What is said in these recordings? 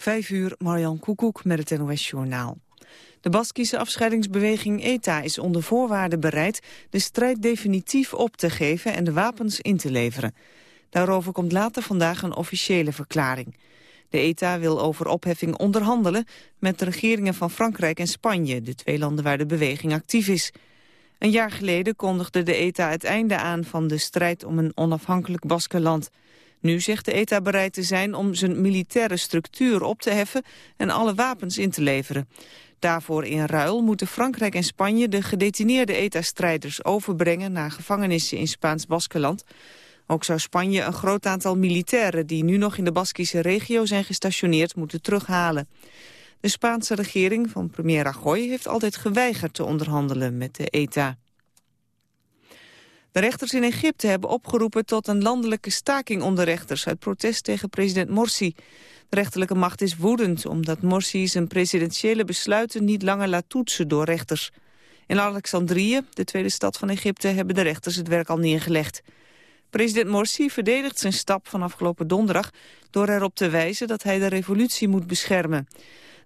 Vijf uur, Marjan Koekoek met het NOS-journaal. De Baskische afscheidingsbeweging ETA is onder voorwaarden bereid... de strijd definitief op te geven en de wapens in te leveren. Daarover komt later vandaag een officiële verklaring. De ETA wil over opheffing onderhandelen... met de regeringen van Frankrijk en Spanje... de twee landen waar de beweging actief is. Een jaar geleden kondigde de ETA het einde aan... van de strijd om een onafhankelijk Baskenland... Nu zegt de ETA bereid te zijn om zijn militaire structuur op te heffen en alle wapens in te leveren. Daarvoor in ruil moeten Frankrijk en Spanje de gedetineerde ETA-strijders overbrengen naar gevangenissen in Spaans-Baskeland. Ook zou Spanje een groot aantal militairen die nu nog in de Baskische regio zijn gestationeerd moeten terughalen. De Spaanse regering van premier Rajoy heeft altijd geweigerd te onderhandelen met de ETA. De rechters in Egypte hebben opgeroepen tot een landelijke staking onder rechters... uit protest tegen president Morsi. De rechterlijke macht is woedend omdat Morsi zijn presidentiële besluiten... niet langer laat toetsen door rechters. In Alexandrië, de tweede stad van Egypte, hebben de rechters het werk al neergelegd. President Morsi verdedigt zijn stap van afgelopen donderdag... door erop te wijzen dat hij de revolutie moet beschermen.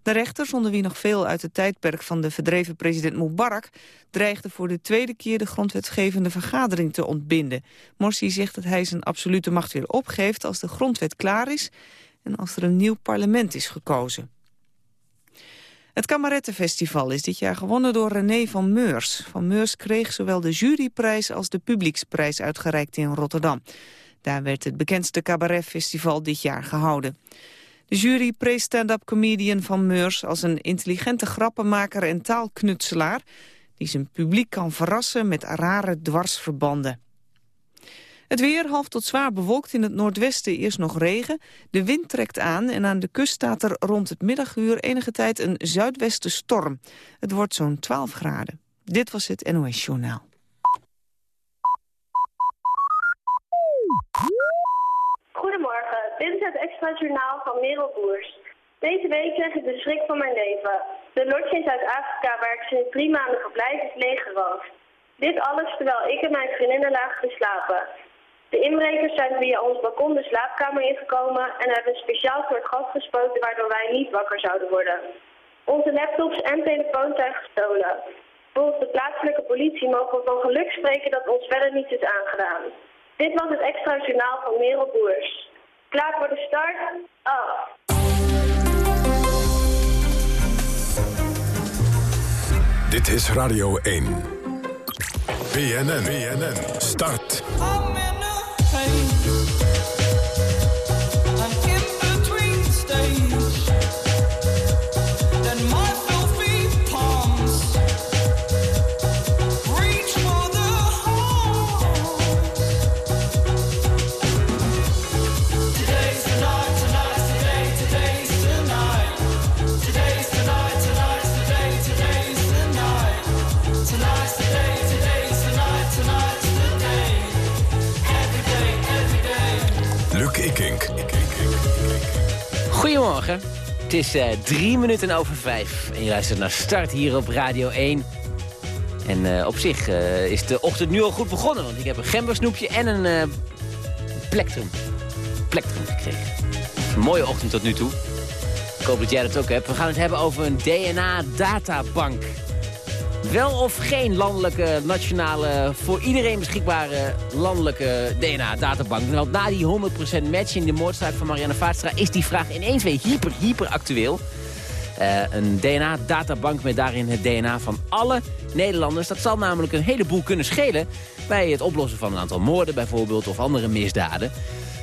De rechters, onder wie nog veel uit het tijdperk van de verdreven president Mubarak, dreigden voor de tweede keer de grondwetgevende vergadering te ontbinden. Morsi zegt dat hij zijn absolute macht weer opgeeft als de grondwet klaar is en als er een nieuw parlement is gekozen. Het Kamarettenfestival is dit jaar gewonnen door René van Meurs. Van Meurs kreeg zowel de juryprijs als de publieksprijs uitgereikt in Rotterdam. Daar werd het bekendste cabaretfestival dit jaar gehouden. De jury prees stand-up comedian van Meurs als een intelligente grappenmaker en taalknutselaar... die zijn publiek kan verrassen met rare dwarsverbanden. Het weer half tot zwaar bewolkt in het noordwesten eerst nog regen. De wind trekt aan en aan de kust staat er rond het middaguur enige tijd een zuidwestenstorm. Het wordt zo'n 12 graden. Dit was het NOS Journaal. Dit is het extra journaal van Merel Boers. Deze week kreeg ik de schrik van mijn leven. De lodge in Zuid-Afrika waar ik sinds drie maanden verblijf is leeggeroofd. Dit alles terwijl ik en mijn vriendinnen lagen te slapen. De inbrekers zijn via ons balkon de slaapkamer ingekomen en hebben een speciaal soort gas gespoten waardoor wij niet wakker zouden worden. Onze laptops en telefoons zijn gestolen. Volgens de plaatselijke politie mogen we van geluk spreken dat ons verder niets is aangedaan. Dit was het extra journaal van Merel Boers. Klaar voor de start? Af. Dit is Radio 1. BNN, BNN, start. Goedemorgen. Het is uh, drie minuten over vijf. En je luistert naar Start hier op Radio 1. En uh, op zich uh, is de ochtend nu al goed begonnen. Want ik heb een gembersnoepje en een plektrum. Plektrum gekregen. Mooie ochtend tot nu toe. Ik hoop dat jij dat ook hebt. We gaan het hebben over een DNA-databank. Wel of geen landelijke, nationale, voor iedereen beschikbare landelijke DNA-databank. Want na die 100% match in de moordstrijd van Marianne Vaatstra is die vraag ineens weer hyper, hyper actueel. Uh, een DNA-databank met daarin het DNA van alle Nederlanders. Dat zal namelijk een heleboel kunnen schelen bij het oplossen van een aantal moorden bijvoorbeeld of andere misdaden.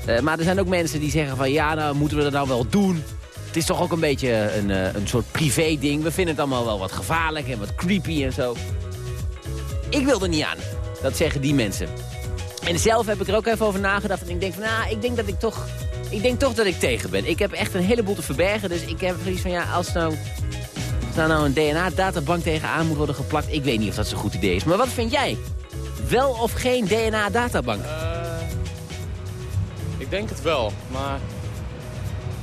Uh, maar er zijn ook mensen die zeggen van ja, nou moeten we dat nou wel doen het is toch ook een beetje een, eh, een soort privé ding. We vinden het allemaal wel wat gevaarlijk en wat creepy en zo. Ik wil er niet aan. Dat zeggen die mensen. En zelf heb ik er ook even over nagedacht. En ik denk van, nou, ik denk dat ik toch... Ik denk toch dat ik tegen ben. Ik heb echt een heleboel te verbergen. Dus ik heb zoiets van, ja, als nou, als nou, nou een DNA-databank tegenaan moet worden geplakt... ik weet niet of dat zo'n goed idee is. Maar wat vind jij? Wel of geen DNA-databank? Uh, ik denk het wel, maar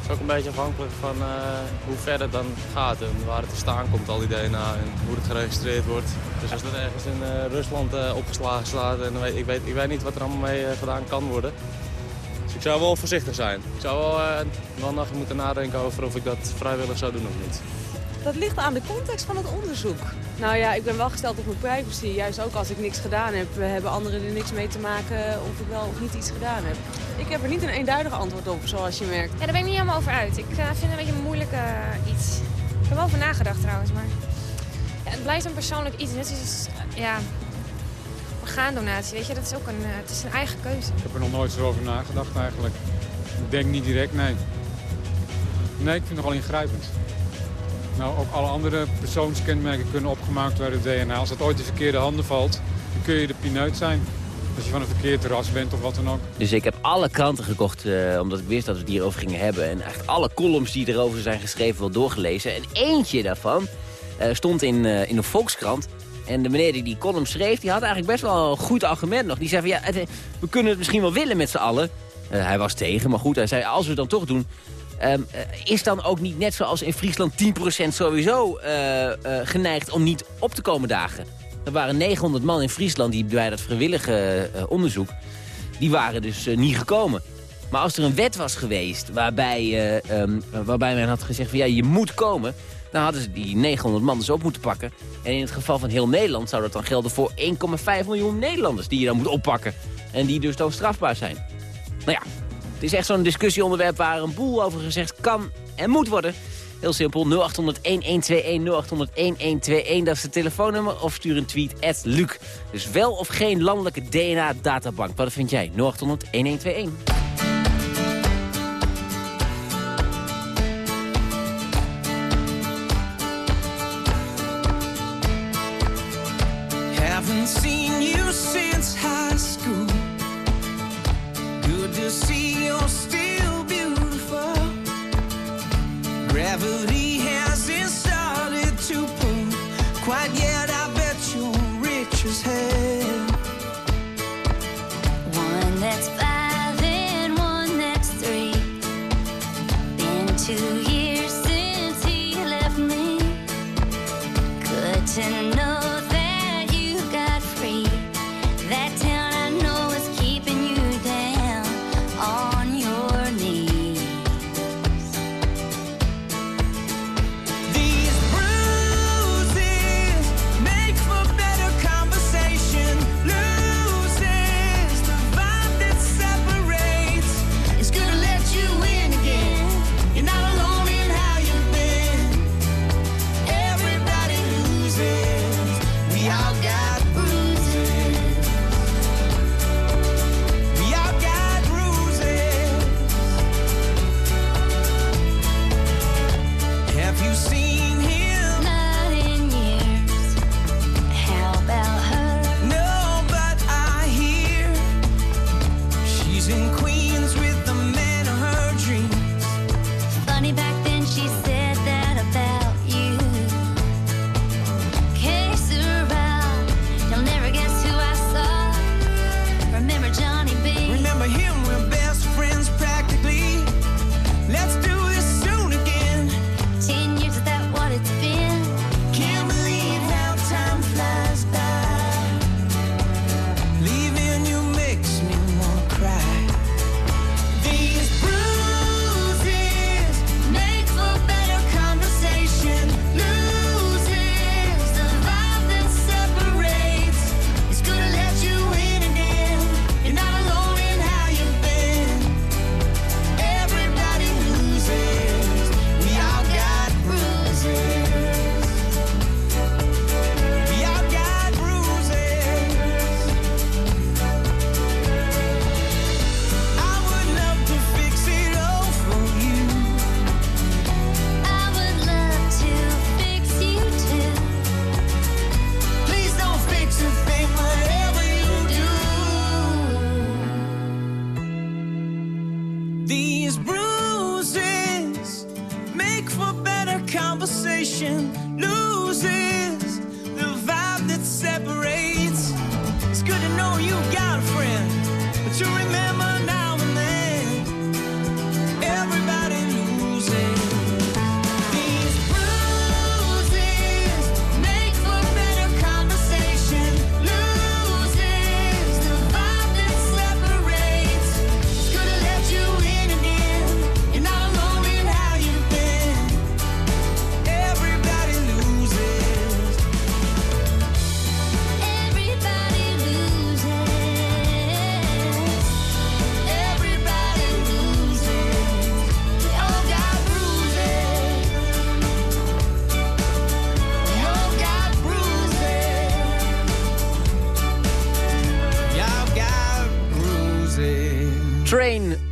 is ook een beetje afhankelijk van uh, hoe ver het dan gaat en waar het te staan komt, al die DNA en hoe het geregistreerd wordt. Dus als dat ergens in uh, Rusland uh, opgeslagen staat en weet, ik, weet, ik weet niet wat er allemaal mee gedaan kan worden. Dus ik zou wel voorzichtig zijn. Ik zou wel, wel nog moeten nadenken over of ik dat vrijwillig zou doen of niet. Dat ligt aan de context van het onderzoek. Nou ja, ik ben wel gesteld op mijn privacy. Juist ook als ik niks gedaan heb, hebben anderen er niks mee te maken of ik wel of niet iets gedaan heb. Ik heb er niet een eenduidig antwoord op, zoals je merkt. Ja, daar ben ik niet helemaal over uit. Ik uh, vind het een beetje een moeilijk uh, iets. Ik heb er wel over nagedacht trouwens, maar ja, het blijft een persoonlijk iets. Net is ja, orgaandonatie, weet je, dat is ook een, uh, het is een eigen keuze. Ik heb er nog nooit zo over nagedacht eigenlijk. Ik denk niet direct, nee. Nee, ik vind het nogal ingrijpend. Nou, ook alle andere persoonskenmerken kunnen opgemaakt worden DNA. Als het ooit in verkeerde handen valt, dan kun je de pineut zijn. Als je van een verkeerd terras bent of wat dan ook. Dus ik heb alle kranten gekocht, uh, omdat ik wist dat we het hierover gingen hebben. En echt alle columns die erover zijn geschreven wel doorgelezen. En eentje daarvan uh, stond in, uh, in een Volkskrant. En de meneer die die column schreef, die had eigenlijk best wel een goed argument nog. Die zei van, ja, we kunnen het misschien wel willen met z'n allen. hij was tegen, maar goed, hij zei, als we het dan toch doen... Um, is dan ook niet net zoals in Friesland 10% sowieso uh, uh, geneigd om niet op te komen dagen? Er waren 900 man in Friesland die bij dat vrijwillige onderzoek, die waren dus niet gekomen. Maar als er een wet was geweest waarbij, um, waarbij men had gezegd van ja, je moet komen... dan hadden ze die 900 man dus op moeten pakken. En in het geval van heel Nederland zou dat dan gelden voor 1,5 miljoen Nederlanders... die je dan moet oppakken en die dus dan strafbaar zijn. Nou ja, het is echt zo'n discussieonderwerp waar een boel over gezegd kan en moet worden. Heel simpel, 0800-1121, 0800-1121, dat is de telefoonnummer. Of stuur een tweet, at Luc. Dus wel of geen landelijke DNA-databank. Wat vind jij? 0800-1121. Haven't seen you since high school. Good you're still beautiful. Gravity hasn't started to pull quite yet. I bet you're rich as hell. One that's five and one that's three. Been two years since he left me. Good to know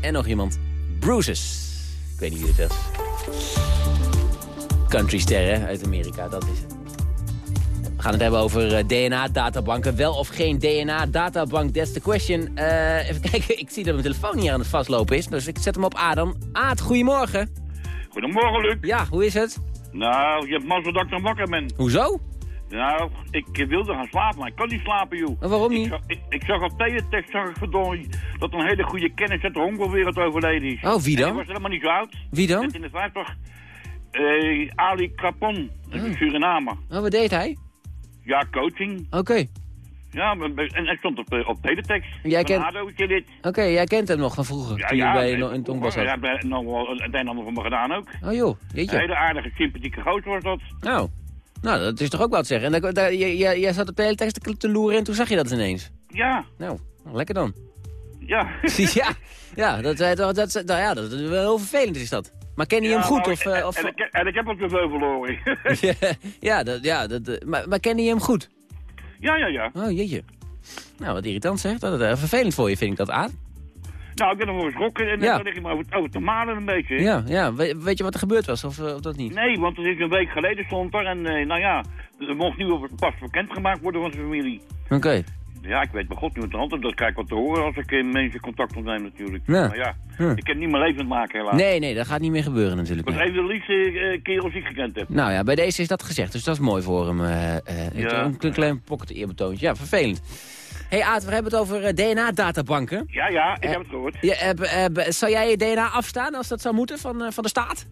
en nog iemand. Bruises. Ik weet niet wie het is. Countrysterren uit Amerika, dat is het. We gaan het hebben over eh, DNA-databanken. Wel of geen DNA-databank, that's the question. Eh, even kijken, ik zie dat mijn telefoon hier aan het vastlopen is. Dus ik zet hem op A dan. Aad, goedemorgen. Goedemorgen, Luc. Ja, hoe is het? Nou, je hebt mazzel dat ik dan wakker ben. Hoezo? Nou, ik wilde gaan slapen, maar ik kan niet slapen, joh. En waarom niet? Ik zag, ik, ik zag op teletext, zag ik verdorie, dat een hele goede kennis uit de honkbalwereld overleden is. Oh, wie dan? die was helemaal niet zo oud. Wie dan? In de 50. Eh, Ali Capon, dat is een Surinamer. Oh, wat deed hij? Ja, coaching. Oké. Ja, en hij stond op, eh, op teletext. Jij kent-. Oké, jij kent hem nog van vroeger, Ja, toen je ja. bij het Ja, zat. hij heeft nog wel het een en ander van me gedaan ook. Oh joh, Een jeetje. hele aardige, sympathieke gozer was dat. Nou, nou, dat is toch ook wat zeggen. En daar, daar, jij, jij- zat op de hele tekst te, te loeren en toen zag je dat ineens. Ja, Nou, lekker dan. ja. ja, ja, dat, dat, dat, dat, nou ja, dat is wel heel vervelend is dat. Maar ken je hem goed? Of, eh, en, of, en, ik, en ik heb ook zoveel verloren. ja, dat, ja dat, eh, maar, maar ken je hem goed? ja, ja, ja. Oh, jeetje. Nou, wat irritant zeg. Dat, eh, vervelend voor je vind ik dat aan. Nou, ik ben ervoor geschrokken en Ja. dan lig ik maar over, over te malen een beetje. Ja, ja. We- weet je wat er gebeurd was of, eh, of dat niet? Nee, want het is een week geleden stond er en eh, nou ja, er mocht nu pas bekendgemaakt worden van zijn familie. Oké. Ja, ik weet bij god niet wat de hand dat krijg ik wat te horen als ik eh, mensen contact opneem natuurlijk. Ja. Maar ja, Ja. ik heb niet mijn leven maken helaas. Nee, nee, dat gaat niet meer gebeuren natuurlijk. Was nee. even de liefste eh, kerels die ik gekend heb. Nou ja, bij deze is dat gezegd, dus dat is mooi voor hem. eh, eh, Ja. Een klein- klein pocket eerbetoontje. Ja, vervelend. Hey Aad, we hebben het over eh, DNA-databanken. Ja, ja, ik Eh, heb het gehoord. Ja, eh, zou jij je DNA afstaan als dat zou moeten van, van de staat?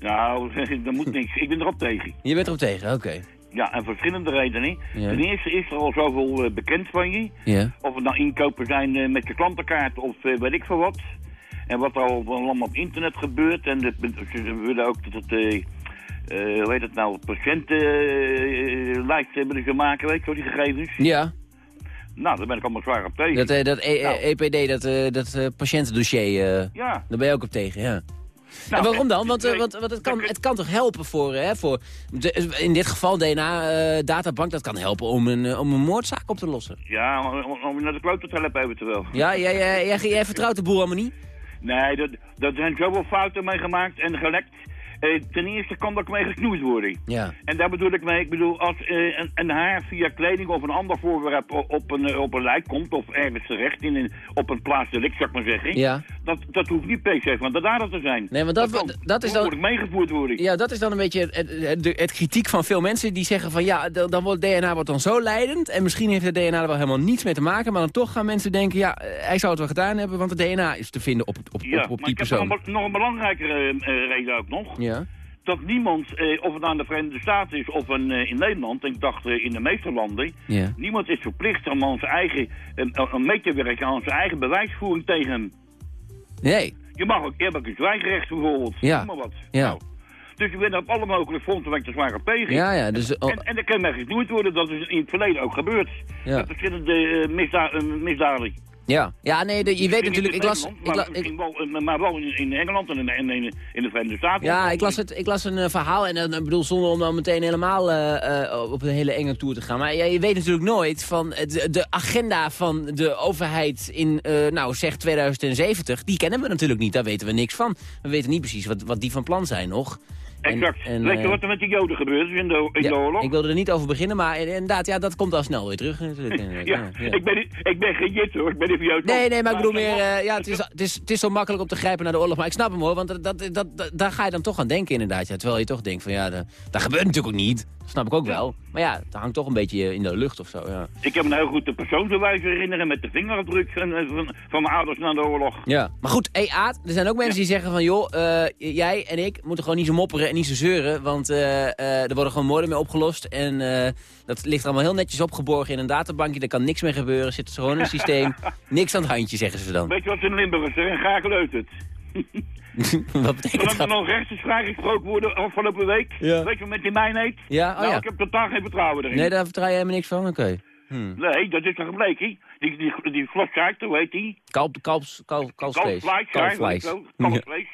Nou, dat moet niks. Ik ben erop tegen. Je bent erop tegen, oké. Ja, en verschillende redenen. Ja. Ten eerste is er al zoveel bekend van je. Ja. Of het nou inkopen zijn met je klantenkaart of weet ik veel wat. En wat er al allemaal op internet gebeurt. En de, ze willen ook dat het, eh, hoe heet het nou, patiëntenlijst hebben ze maken, weet je wel, die gegevens. Ja, Nou, daar ben ik allemaal zwaar op tegen. dat, eh, dat E- Nou. EPD, dat, eh, dat eh, patiëntendossier, Ja. daar ben je ook op tegen, ja. Nou, en waarom dan? Want, want, want het, kan, het kan toch helpen voor, eh, voor de, in dit geval DNA-databank, dat kan helpen om een, om een moordzaak op te lossen. Ja, om, om- naar de kloot te helpen eventueel. Ja, jij, jij, jij, jij vertrouwt de boel allemaal niet? Nee, dat, dat zijn zoveel fouten mee gemaakt en gelekt. Eh, ten eerste kan dat mee gesnoeid worden. Ja. En daar bedoel ik mee, ik bedoel, als eh, een, een haar via kleding of een ander voorwerp op een, eh, op een lijk komt, of ergens terecht in een, op een plaats delict, zou ik maar zeggen, Ja. Dat, dat hoeft niet per se van de dader te zijn. Nee, want dat, kan dat, dat is dan... moet meegevoerd worden. Ja, dat is dan een beetje het, het, kritiek van veel mensen die zeggen van ja, dan wordt DNA wordt dan zo leidend en misschien heeft het DNA er wel helemaal niets mee te maken, maar dan toch gaan mensen denken ja, eh, hij zou het wel gedaan hebben, want het DNA is te vinden op, op, Ja, op, op maar die persoon. een, be- nog een belangrijkere eh, reden ook nog. Ja. Dat niemand, eh, of het nou in de Verenigde Staten is of een, eh, in Nederland, en ik dacht eh, in de meeste landen, Ja. niemand is verplicht om aan zijn eigen, eh, om mee te werken aan zijn eigen bewijsvoering tegen hem. Nee. Je mag ook eerlijk een zwijgrecht bijvoorbeeld. Ja. Noem maar wat. Ja. Nou, dus je bent op alle mogelijke fronten ben ik er zwaar op tegen. Ja, ja, dus... oh, En, en dat kan mij gesnoeid worden, dat is in het verleden ook gebeurd. Ja. Met verschillende eh, misda eh, misdaden. Ja. ja, nee, de- je weet natuurlijk, ik las... Ik la, maar, ik, wel, eh, maar wel in, Engeland en in, in, de Verenigde Staten. ja, ik las, het, ik las een eh, verhaal en dan ik bedoel zonder om dan meteen helemaal eh, eh, op een hele enge tour te gaan. Maar ja, je weet natuurlijk nooit van de, de agenda van de overheid in, eh, nou zeg 2070, die kennen we natuurlijk niet. Daar weten we niks van. We weten niet precies wat, wat die van plan zijn nog. En- Exact. en, Weet je eh, wat er met die Joden gebeurd is in de, in de Ja, oorlog? ik wilde er niet over beginnen, maar inderdaad, ja, dat komt al snel weer terug natuurlijk. ja, Ja. Ik, ben, ik ben geen Jit hoor, ik ben even Jood. Nee, nee, maar ik bedoel meer, eh, ja, het is, het, is, het is zo makkelijk om te grijpen naar de oorlog. Maar ik snap hem hoor, want dat, dat, dat, daar ga je dan toch aan denken inderdaad. Ja, terwijl je toch denkt van ja, dat, dat gebeurt natuurlijk ook niet. Dat snap ik ook wel. Maar ja, het hangt toch een beetje in de lucht of zo, ja. Ik heb een heel goed de persoonsbewijs herinneren met de vingerafdruk van, eh, van, van mijn ouders na de oorlog. Ja, maar goed, hey Aad, er zijn ook mensen die zeggen van... joh, jij en ik moeten gewoon niet zo mopperen en niet zo zeuren... want eh, eh, er worden gewoon moorden mee opgelost... en eh, dat ligt allemaal heel netjes opgeborgen in een databankje... daar kan niks mee gebeuren, zit er gewoon in een systeem... niks aan het handje, zeggen ze dan. Weet je wat ze in Limburg zeggen? Graag leut het. Wat betekent Zodat er nog rechts is vrijgesproken worden afgelopen week. Ja. Weet je wat met die mijn heet? Ja, oh nou, ja. ik heb totaal geen vertrouwen erin. Nee, daar vertrouw jij helemaal niks van? Oké. Hm. Nee, dat is toch gebleken? Die, die, die vlotzaak, hoe heet die? Kalp, kalps, kalp, kalfsvlees. Kalfvlees, ja, weet Kalfvlees. je wel. Kalfvlees.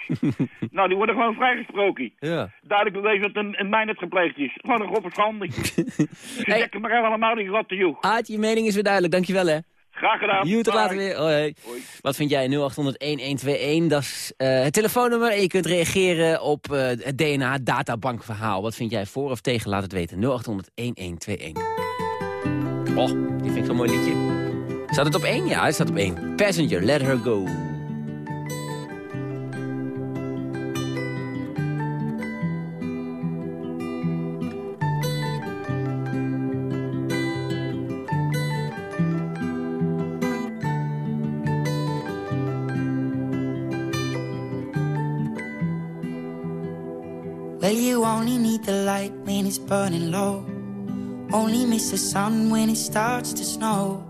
nou, die worden gewoon vrijgesproken. Ja. Duidelijk bewezen dat een, een mijn het gepleegd is. Gewoon een grove schande. Ze Hey. dekken maar allemaal die rotte joh. Aad, je mening is weer duidelijk, dankjewel hè. Graag gedaan. Joe, tot later weer. Hoi. Wat vind jij? 0800-1121. Dat is eh, het telefoonnummer. En je kunt reageren op eh, het DNA-databankverhaal. Wat vind jij voor of tegen? Laat het weten. 0800-1121. Oh, die vind ik zo'n mooi liedje. Staat het op één? Ja, het staat op één. Passenger, let her go. Well, you only need the light when it's burning low. Only miss the sun when it starts to snow.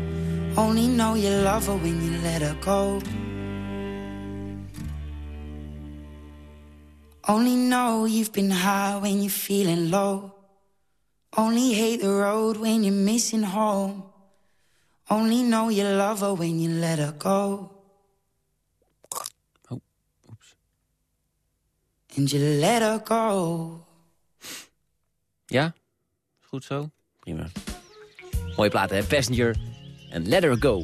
Only know you love her when you let her go. Only know you've been high when you're feeling low. Only hate the road when you're missing home. Only know you love her when you let her go. Oh, oeps. And you let her go. Ja? Goed zo? Prima. Mooie platen, hè? Passenger en Let Her Go.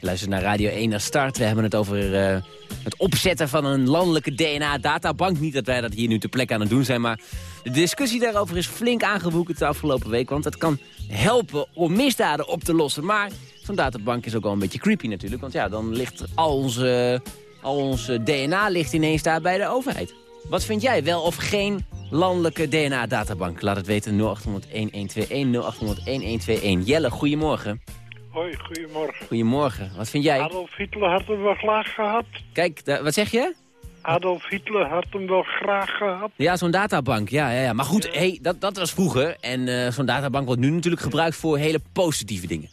Je luistert naar Radio 1 naar start. We hebben het over eh, het opzetten van een landelijke DNA-databank. Niet dat wij dat hier nu ter plekke aan het doen zijn, maar de discussie daarover is flink aangewoekerd de afgelopen week. Want het kan helpen om misdaden op te lossen. Maar zo'n databank is ook wel een beetje creepy natuurlijk. Want ja, dan ligt al onze, al onze DNA ligt ineens daar bij de overheid. Wat vind jij, wel of geen landelijke DNA-databank? Laat het weten 0800-1121, 0800-1121. Jelle, goedemorgen. Hoi, goedemorgen. Goedemorgen. Wat vind jij? Adolf Hitler had hem wel graag gehad. Kijk, wat zeg je? Adolf Hitler had hem wel graag gehad. Ja, zo'n databank. Ja, ja, ja. Maar goed, hey, dat, dat was vroeger. En eh, zo'n databank wordt nu natuurlijk gebruikt voor hele positieve dingen.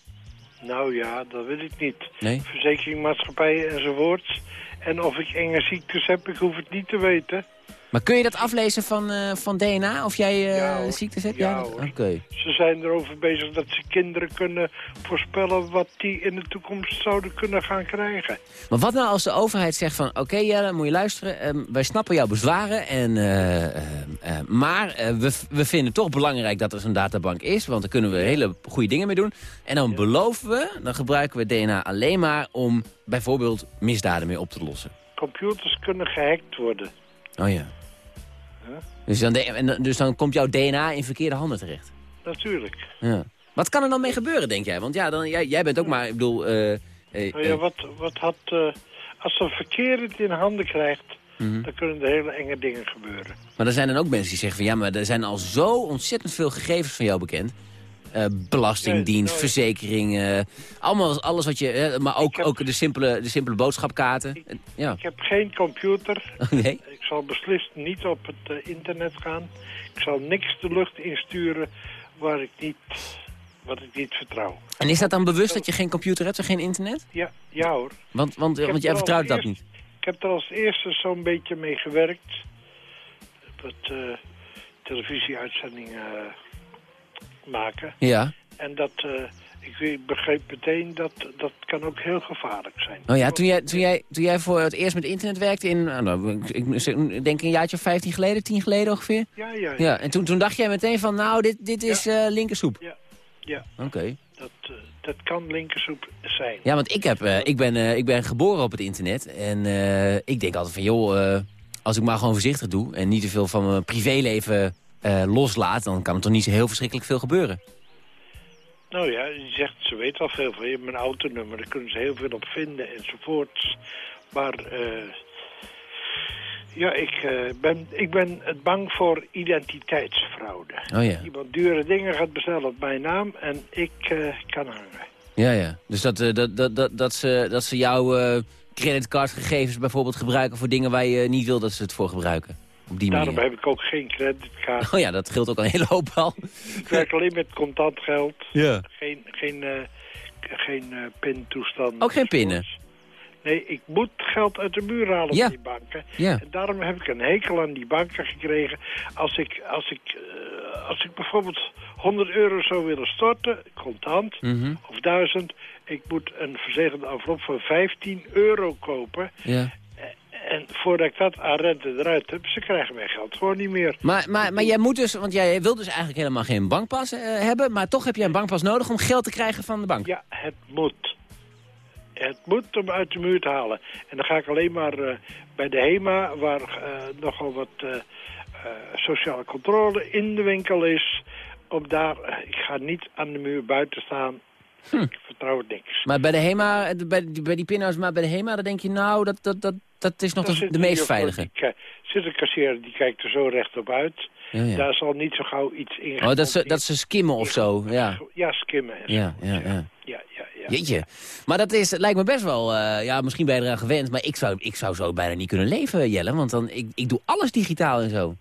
Nou ja, dat weet ik niet. Nee? Verzekeringmaatschappijen enzovoorts. En of ik enge ziektes heb, ik hoef het niet te weten. Maar kun je dat aflezen van, eh, van DNA? Of jij eh, Ja, ziektes hebt? Ja. Oké. Ze zijn erover bezig dat ze kinderen kunnen voorspellen wat die in de toekomst zouden kunnen gaan krijgen. Maar wat nou als de overheid zegt van... Oké Jelle, moet je luisteren. ehm, wij snappen jouw bezwaren. En, eh, maar we, we vinden het toch belangrijk dat er zo'n databank is. Want daar kunnen we hele goede dingen mee doen. En dan beloven we, dan gebruiken we DNA alleen maar... om bijvoorbeeld misdaden mee op te lossen. Computers kunnen gehackt worden. Oh ja. Dus dan, de- dus dan komt jouw DNA in verkeerde handen terecht. Natuurlijk. Ja. Wat kan er dan mee gebeuren, denk jij? Want ja, dan, jij, jij bent ook maar, ik bedoel... Nou ja, eh, wat, wat had... als een verkeer het in handen krijgt, mhm. dan kunnen er hele enge dingen gebeuren. Maar er zijn dan ook mensen die zeggen van... ja, maar er zijn al zo ontzettend veel gegevens van jou bekend. Belastingdienst, Nee, verzekering, allemaal alles wat je... maar ook, ook de, simpele, de simpele boodschapkaarten. Eh, ja. Ik heb geen computer. Nee? Ik zal beslist niet op het eh, internet gaan. Ik zal niks de lucht insturen waar ik niet, wat ik niet vertrouw. En is dat dan bewust dat je geen computer hebt en geen internet? Ja, ja hoor. Want, want, want jij er vertrouwt dat niet. Ik heb er als eerste zo'n beetje mee gewerkt. Dat eh, televisieuitzendingen eh, maken. Ja. En dat, ik begreep meteen dat dat kan ook heel gevaarlijk zijn. Oh ja, toen jij, toen jij, toen jij voor het eerst met internet werkte in... nou, nou, ik, denk een jaartje of 15 geleden, 10 geleden ongeveer? Ja, ja, ja. Ja, en toen, toen dacht jij meteen van, nou, dit, dit is eh linkersoep. Ja, ja. Oké. Dat, eh, dat kan linkersoep zijn. Ja, want ik, heb, eh, ik, ben, ik ben geboren op het internet. En ik denk altijd van, joh, als ik maar gewoon voorzichtig doe... en niet te veel van mijn privéleven loslaat... dan kan er toch niet zo heel verschrikkelijk veel gebeuren. Nou ja, je zegt, ze weet al veel van je. Mijn autonummer, daar kunnen ze heel veel op vinden enzovoorts. Maar eh, ja, ik, eh, ben, ik ben het bang voor identiteitsfraude. Oh ja. Iemand dure dingen gaat bestellen op mijn naam en ik eh, kan hangen. Ja, ja. Dus dat, dat, dat, dat, dat, ze, dat ze jouw creditcardgegevens bijvoorbeeld gebruiken... voor dingen waar je niet wil dat ze het voor gebruiken. Op die Daarom manier. heb ik ook geen creditcard. Oh ja, dat geldt ook al een hele hoop al. Ik werk alleen met contant geld. Ja. Geen, geen, eh, geen eh pintoestanden. Ook geen pinnen. Nee, ik moet geld uit de muur halen Ja. van die banken. Ja. En daarom heb ik een hekel aan die banken gekregen. Als ik, als ik, eh, als ik bijvoorbeeld 100 euro zou willen storten, contant, Mhm. of 1000... ik moet een verzegelde envelop van 15 euro kopen. Ja. En voordat ik dat aan rente eruit heb, ze krijgen mijn geld gewoon niet meer. Maar, maar, maar jij moet dus, want jij wil dus eigenlijk helemaal geen bankpas eh, hebben... maar toch heb jij een bankpas nodig om geld te krijgen van de bank. Ja, het moet. Het moet om uit de muur te halen. En dan ga ik alleen maar eh, bij de HEMA, waar eh, nogal wat sociale controle in de winkel is. Om daar, ik ga niet aan de muur buiten staan. Ik vertrouw het niks. Maar bij de HEMA, bij, die- bij die pinhouders, maar bij de HEMA, dan denk je... nou, dat, dat, dat, dat is nog de, meest veilige. Die, zit een kassier die kijkt er zo recht op uit. Ja, ja. Daar zal niet zo gauw iets in Oh, dat ze, dat ze skimmen of zo, ja. Ja, skimmen en. Ja, ja, ja. Ja, ja, ja. Jeetje. Maar dat is, lijkt me best wel, eh, ja, misschien ben je eraan gewend... maar ik zou, ik zou zo bijna niet kunnen leven, Jelle. Want dan, ik, ik doe alles digitaal en zo.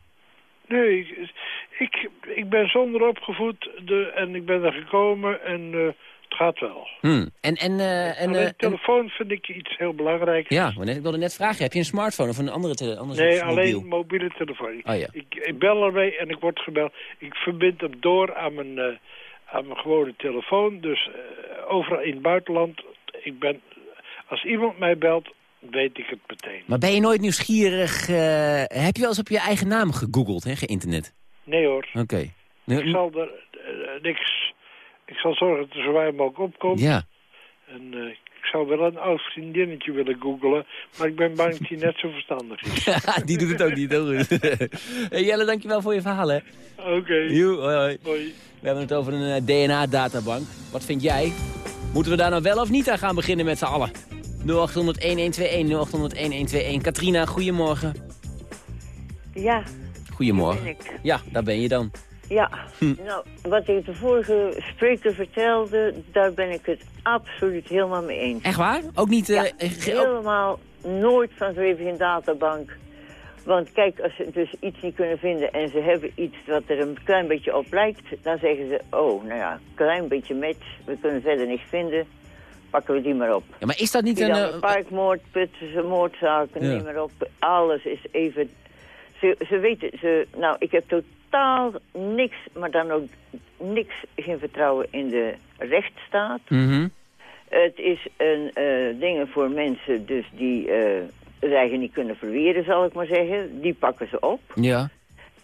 Nee, ik, ik, ik ben zonder opgevoed de, en ik ben er gekomen en eh, het gaat wel. Hm. En, en, eh, en, eh, en- telefoon vind ik iets heel belangrijks. ja, maar net- ik wilde net vragen, heb je een smartphone of een andere tele anders Nee, alleen mobiel? mobiele telefoon. Oh ja. ik, ik bel ermee en ik word gebeld. Ik verbind hem door aan mijn, eh, aan mijn gewone telefoon. Dus overal in het buitenland. Ik ben, als iemand mij belt, weet ik het meteen. Maar ben je nooit nieuwsgierig? heb je wel eens op je eigen naam gegoogeld, hè, geïnternet? Nee hoor. Oké. Ik zal er niks... Ik zal zorgen dat er zo weinig mogelijk opkomt. Ja. En eh, ik zou wel een oud vriendinnetje willen googelen. Maar ik ben bang dat hij net zo verstandig is. Die doet het ook niet, heel goed. hey, Jelle, dankjewel voor je verhaal, hè. Oké. Joe, hoi, hoi. Hoi. We hebben het over een eh, DNA-databank. Wat vind jij? Moeten we daar nou wel of niet aan gaan beginnen met z'n allen? 0800-1121, 0800-1121. Katrina, goedemorgen. Ja, Goedemorgen. Ja, daar ben je dan. Ja, Hm. nou, wat ik de vorige spreker vertelde, daar ben ik het absoluut helemaal mee eens. Echt waar? Ook niet... eh, Ja, ook- helemaal nooit vanwege een databank. Want kijk, als ze dus iets niet kunnen vinden en ze hebben iets wat er een klein beetje op lijkt, dan zeggen ze, oh, nou ja, klein beetje match, we kunnen verder niks vinden, pakken we die maar op. Ja, maar is dat niet Die een... eh, een parkmoord, Puttense moordzaken, Ja. neem maar op. Alles is even... Ze, ze weten, ze, nou, ik heb totaal niks, maar dan ook niks, geen vertrouwen in de rechtsstaat. mhm. Het is een eh dingen voor mensen dus die eh het eigen niet kunnen verweren, zal ik maar zeggen. Die pakken ze op. Ja.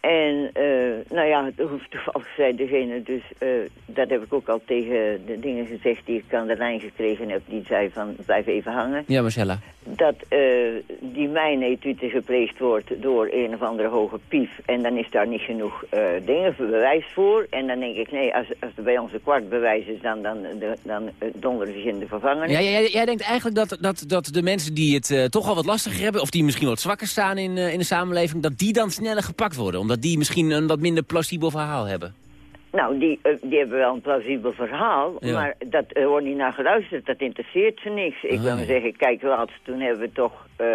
En eh, nou ja, het hoeft toevallig zei degene dus, eh, dat heb ik ook al tegen de dingen gezegd die ik aan de lijn gekregen heb, die zei van blijf even hangen. Ja, Marcella. Dat eh, die mijnetude gepleegd wordt door een of andere hoge pief en dan is daar niet genoeg dingen voor bewijs voor. En dan denk ik, nee, als, als er bij ons een kwart bewijs is, dan, dan, dan, dan donderen ze in de vervangenis. Ja, jij, jij denkt eigenlijk dat, dat, dat de mensen die het toch al wat lastiger hebben... of die misschien wat zwakker staan in, in de samenleving... dat die dan sneller gepakt worden. Omdat die misschien een wat minder plausibel verhaal hebben. Nou, die, eh, die hebben wel een plausibel verhaal, Ja. maar dat wordt niet naar geluisterd. Dat interesseert ze niks. Ik Ah, wil ja. maar zeggen, kijk, laatst toen hebben we toch eh,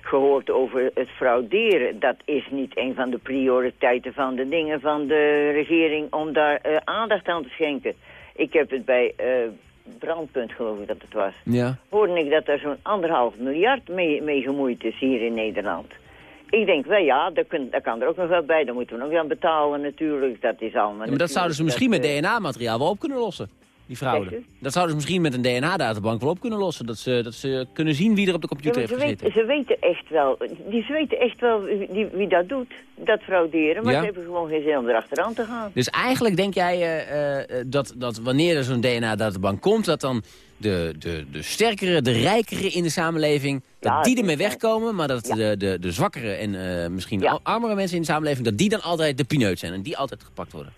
gehoord over het frauderen. Dat is niet een van de prioriteiten van de dingen van de regering om daar eh, aandacht aan te schenken. Ik heb het bij Brandpunt, geloof ik dat het was. Ja. Hoorde ik dat er zo'n anderhalf miljard mee, mee gemoeid is hier in Nederland. Ik denk wel, ja, daar, kun, kan er ook nog wel bij. Daar moeten we nog aan betalen natuurlijk. Dat is allemaal... Ja, maar dat zouden ze misschien met dat, eh, DNA-materiaal wel op kunnen lossen. Die fraude. Dat zouden ze misschien met een DNA-databank wel op kunnen lossen. Dat ze, dat ze kunnen zien wie er op de computer heeft gezeten. weten, ze weten echt wel, die, ze weten echt wel wie, dat doet, dat frauderen, maar Ja? ze hebben gewoon geen zin om erachteraan te gaan. Dus eigenlijk denk jij eh, eh, dat, dat wanneer er zo'n DNA-databank komt... dat dan de, de, de sterkere, de rijkere in de samenleving... dat Ja, die ermee wegkomen... maar dat Ja. de, de, de zwakkere en eh, misschien Ja. armere mensen in de samenleving... dat die dan altijd de pineut zijn en die altijd gepakt worden.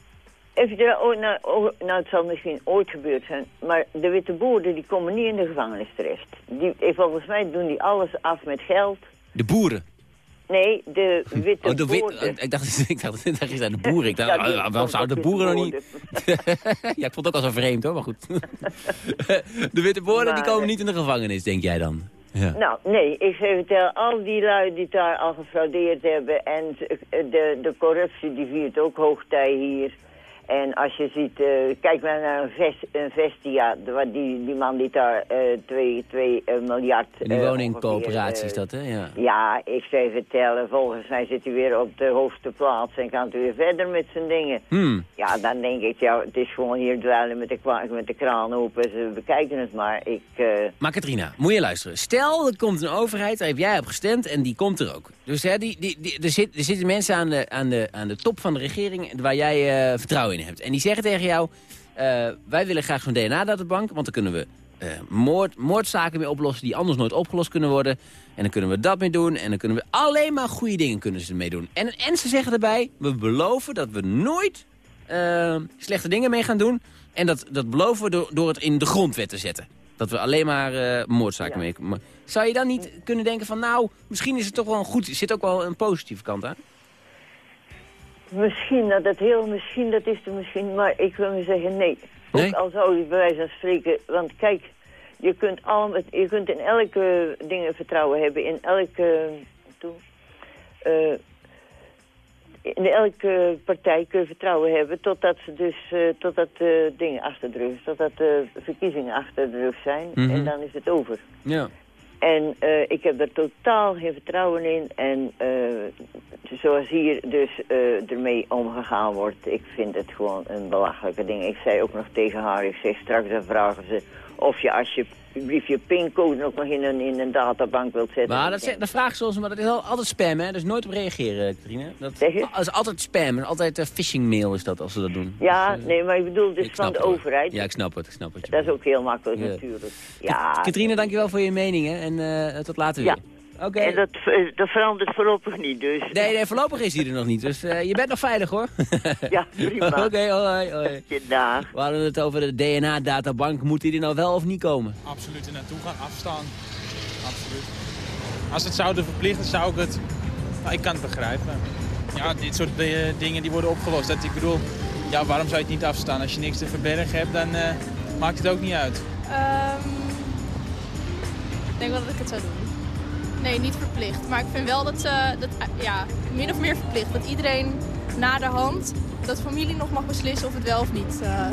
Even ooit, nou, oh, nou, het zal misschien ooit gebeurd zijn, maar de witte boeren die komen niet in de gevangenis terecht. Die, volgens mij doen die alles af met geld. De boeren. Nee, de witte Oh, de wit, oh, ik dacht, ik dacht, ik dacht, de boeren. Ik dacht, Ja, ah, waarom zouden de boeren nog niet... ja, ik vond het ook al zo vreemd hoor, maar goed. de witte boeren die komen eh, niet in de gevangenis, denk jij dan? Ja. Nou, nee, ik vertel al die lui die daar al gefraudeerd hebben en de, de corruptie die viert ook hoogtij hier. En als je ziet, eh, kijk maar naar een, vest, een Vestia, die, die man die daar 2 miljard... Die eh, woningcoöperatie is dat, hè? Ja. eh, Ja, ik zou vertellen, volgens mij zit hij weer op de hoogste plaats en kan hij weer verder met zijn dingen. Hmm. Ja, dan denk ik, ja, het is gewoon hier dweilen met de, met de kraan open, ze bekijken het maar. Ik, eh, Maar Katrina, moet je luisteren. Stel, er komt een overheid, daar heb jij op gestemd en die komt er ook. Dus hè, die, die, die, er, zit, er zitten mensen aan de, aan, de, aan de top van de regering waar jij eh, vertrouwen in hebt. En die zeggen tegen jou, eh, wij willen graag zo'n DNA-databank, want dan kunnen we eh, moord, moordzaken mee oplossen die anders nooit opgelost kunnen worden. En dan kunnen we dat mee doen en dan kunnen we alleen maar goede dingen kunnen ze mee doen. En, en ze zeggen erbij, we beloven dat we nooit eh, slechte dingen mee gaan doen. En dat, dat beloven we door, door het in de grondwet te zetten. Dat we alleen maar eh, moordzaken mee... Maar zou je dan niet kunnen denken van... nou, misschien is het toch wel een goed... Er zit ook wel een positieve kant aan. Misschien, dat het heel misschien, dat is er misschien, maar ik wil nu zeggen nee. Nee? Ook al zou je bij wijze van spreken, want kijk, je kunt, allemaal, je kunt in elke dingen vertrouwen hebben, in elke, toe, eh, in elke partij kun je vertrouwen hebben, totdat ze dus, eh, totdat de dingen achter de rug, totdat de verkiezingen achter de rug zijn, Mhm. en dan is het over. Ja. En eh, ik heb er totaal geen vertrouwen in. En eh, zoals hier dus eh, ermee omgegaan wordt, ik vind het gewoon een belachelijke ding. Ik zei ook nog tegen haar, ik zeg straks dan vragen ze of je alsjeblieft je pincode nog in een, in een databank wilt zetten. Maar dat, vraag ze ons, maar dat is al- altijd spam, hè? Dus nooit op reageren, Katrine. Dat, Zeg je? dat is altijd spam. Altijd uh, phishing mail is dat, als ze dat doen. Ja, Dus, eh, nee, maar ik bedoel dus ik van de overheid. Ja, ik snap het, ik snap het. Dat is ook heel makkelijk Ja. natuurlijk. Ja, Katrine, dankjewel voor je meningen en eh, tot later Ja. En dat, eh, dat verandert voorlopig niet, dus. Nee, nee, voorlopig is hij er nog niet. Dus eh, je bent nog veilig, hoor. Ja, prima. Oké, hoi, hoi. Dag. We hadden het over de DNA-databank. Moet die er nou wel of niet komen? Absoluut er naartoe gaan afstaan. Absoluut. Als het zouden verplichten, zou ik het... Nou, ik kan het begrijpen. ja, dit soort eh, dingen die worden opgelost. Dat, ik bedoel, ja, waarom zou je het niet afstaan? Als je niks te verbergen hebt, dan eh, maakt het ook niet uit. Ehm, ik denk wel dat ik het zou doen. Nee, niet verplicht. Maar ik vind wel dat, ze dat ja, min of meer verplicht. Dat iedereen na de hand, dat familie nog mag beslissen of het wel of niet eh,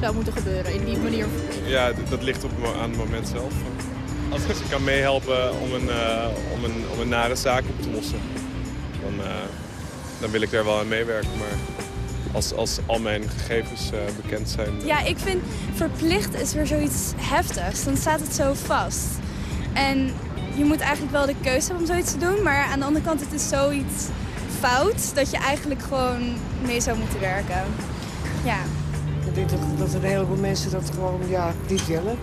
zou moeten gebeuren. In die manier verplicht. Ja, dat ligt op, aan het moment zelf. Als ik kan meehelpen om een, eh, om, een, om een nare zaak op te lossen, dan, eh, dan wil ik daar wel aan meewerken. Maar als, als al mijn gegevens eh, bekend zijn... Ja, ik vind verplicht is weer zoiets heftigs. Dan staat het zo vast. En je moet eigenlijk wel de keuze hebben om zoiets te doen. Maar aan de andere kant, het is zoiets fout dat je eigenlijk gewoon mee zou moeten werken. Ja. Ik denk dat, dat een heleboel mensen dat gewoon ja, niet willen.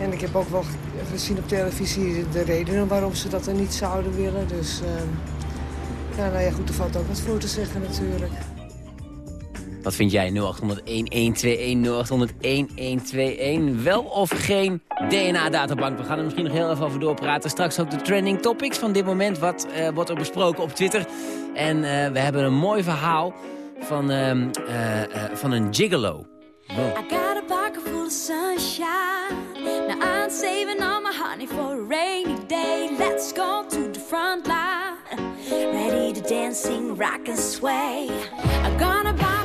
En ik heb ook wel ge- gezien op televisie de redenen waarom ze dat er niet zouden willen. Dus ehm, ja, nou ja, goed, er valt ook wat voor te zeggen natuurlijk. Wat vind jij? 0800-1121, 0800-1121. Wel of geen DNA-databank? We gaan er misschien nog heel even over doorpraten. Straks ook de trending topics van dit moment. Wat eh, wordt er besproken op Twitter? En eh, we hebben een mooi verhaal van, eh, van een gigolo. Wow. I got a pocket full of sunshine. Now I'm saving all my honey for a rainy day. Let's go to the front line. Ready to dance, sing, rock and sway. I'm gonna buy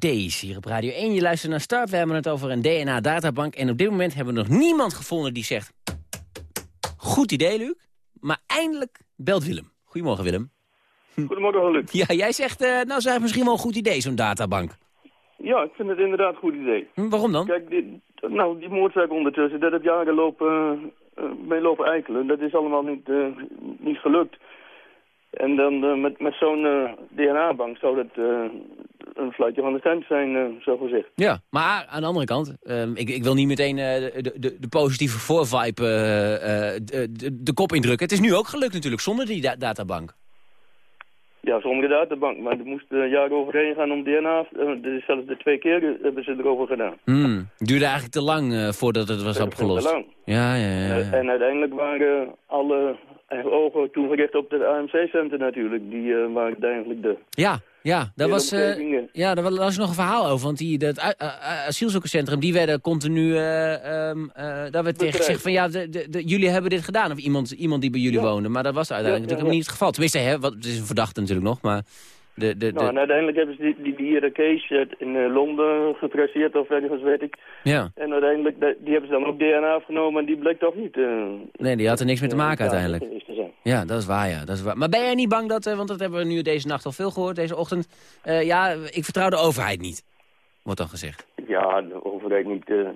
Days hier op Radio 1. Je luistert naar Start. We hebben het over een DNA-databank. En op dit moment hebben we nog niemand gevonden die zegt... Goed idee, Luc. Maar eindelijk belt Willem. Goedemorgen, Willem. Goedemorgen, Luc. Ja, jij zegt, eh, nou, zeg misschien wel een goed idee, zo'n databank. Ja, ik vind het inderdaad een goed idee. Hm, waarom dan? Kijk, dit, nou, die moordzaak ondertussen, dat heb jaren lopen, eh, mee lopen eikelen. Dat is allemaal niet, niet gelukt. En dan eh, met, met zo'n eh, DNA-bank zou dat eh, een fluitje van de tent zijn, zo gezegd. Ja, maar aan de andere kant, ehm, ik, ik wil niet meteen de, de, de positieve voorvibe de, de, de kop indrukken. Het is nu ook gelukt natuurlijk, zonder die da- databank. Ja, sommige databank, maar er moest eh, jaren overheen gaan om DNA. is zelfs de twee keer hebben ze erover gedaan. Hmm, duurde eigenlijk te lang voordat het was opgelost. te lang. Ja, ja, ja. En, ja. en uiteindelijk waren alle ogen toen gericht op het AMC-center natuurlijk. Die eh, waren eigenlijk de, Ja, Ja, daar was, eh, eh. ja, daar was nog een verhaal over. Want die, dat a- asielzoekerscentrum, die werden continu... eh, ehm, eh, daar werd tegen gezegd van, ja, de, de, de- jullie hebben dit gedaan. Of iemand, iemand die bij jullie woonde. Maar dat was uiteindelijk Ja, ja, natuurlijk niet het geval. Tenminste, hè, wat, het is een verdachte natuurlijk nog, maar... De, Nou, en uiteindelijk hebben ze die, die, die Irakees uit- in eh, Londen gepresseerd of ergens, weet ik. ja. En uiteindelijk, de- die hebben ze dan ook DNA afgenomen en die bleek toch niet... eh, Nee, die had er niks mee te eh, maken ja, uiteindelijk. Ja, dat is waar, ja. Dat is waar. Maar ben jij niet bang dat, eh, want dat hebben we nu deze nacht al veel gehoord, deze ochtend. eh, ja, ik vertrouw de overheid niet, wordt dan gezegd. Ja, de overheid niet. eh.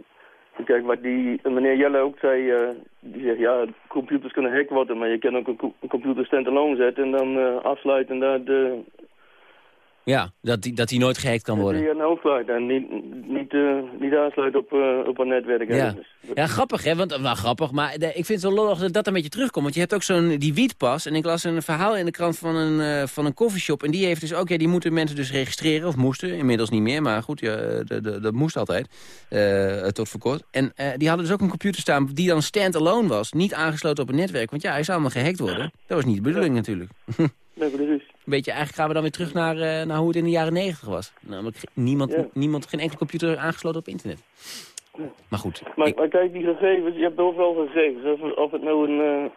Kijk, wat die meneer Jelle ook zei, eh, die zegt ja, computers kunnen hack worden, maar je kan ook een, co- een computer stand-alone zetten en dan eh, afsluiten en daar de, Ja, dat die, dat die nooit gehackt kan worden. die aan afsluiten en niet, niet, eh, niet aansluiten op, eh, op een netwerk. Ja. ja, grappig hè, want, nou grappig, maar de- ik vind het wel lollig dat dat een beetje terugkomt. Want je hebt ook zo'n, die wietpas, en ik las een verhaal in de krant van een, eh van een coffeeshop. En die heeft dus ook, ja, die moeten mensen dus registreren, of moesten, inmiddels niet meer. Maar goed, ja, dat moest altijd, eh, tot voor kort. En eh, die hadden dus ook een computer staan die dan stand-alone was, niet aangesloten op een netwerk. Want ja, hij zou maar gehackt worden. Dat was niet de bedoeling natuurlijk. Nee, precies. Beetje, eigenlijk gaan we dan weer terug naar, eh, naar hoe het in de jaren negentig was. Namelijk niemand, Ja. niemand, geen enkele computer aangesloten op internet. Maar goed, Maar, maar kijk, die gegevens, je hebt overal gegevens. Of, of het nou een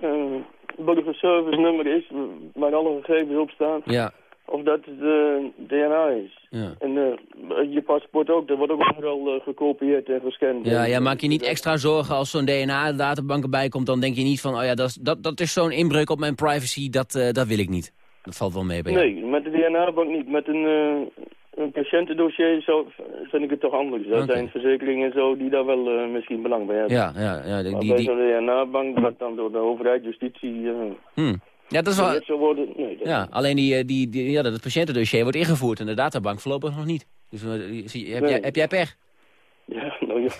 uh, burgerservice nummer is, waar alle gegevens op staan. ja. Of dat het eh, DNA is. Ja. En eh, je paspoort ook, dat wordt ook overal eh, gekopieerd en gescand. Ja, ja, maak je niet extra zorgen als zo'n DNA-databank erbij komt. Dan denk je niet van, oh ja, dat, is- dat, dat is zo'n inbreuk op mijn privacy. Dat, dat wil ik niet. Dat valt wel mee bij jou. Nee, met de DNA-bank niet. Met een, een patiëntendossier zo, vind ik het toch anders. Dat zijn verzekeringen en zo die daar wel misschien belang bij hebben. Ja, ja, ja. Die, Maar bij die- zo'n DNA-bank, dat dan door de overheid, justitie... eh, hm. Ja, dat is wel... net zo worden, nee, dat- Ja, alleen die, eh, die, die, ja, dat het patiëntendossier wordt ingevoerd en de databank voorlopig nog niet. Dus eh, zie- heb, Nee. jij, heb jij pech? Ja, nou ja.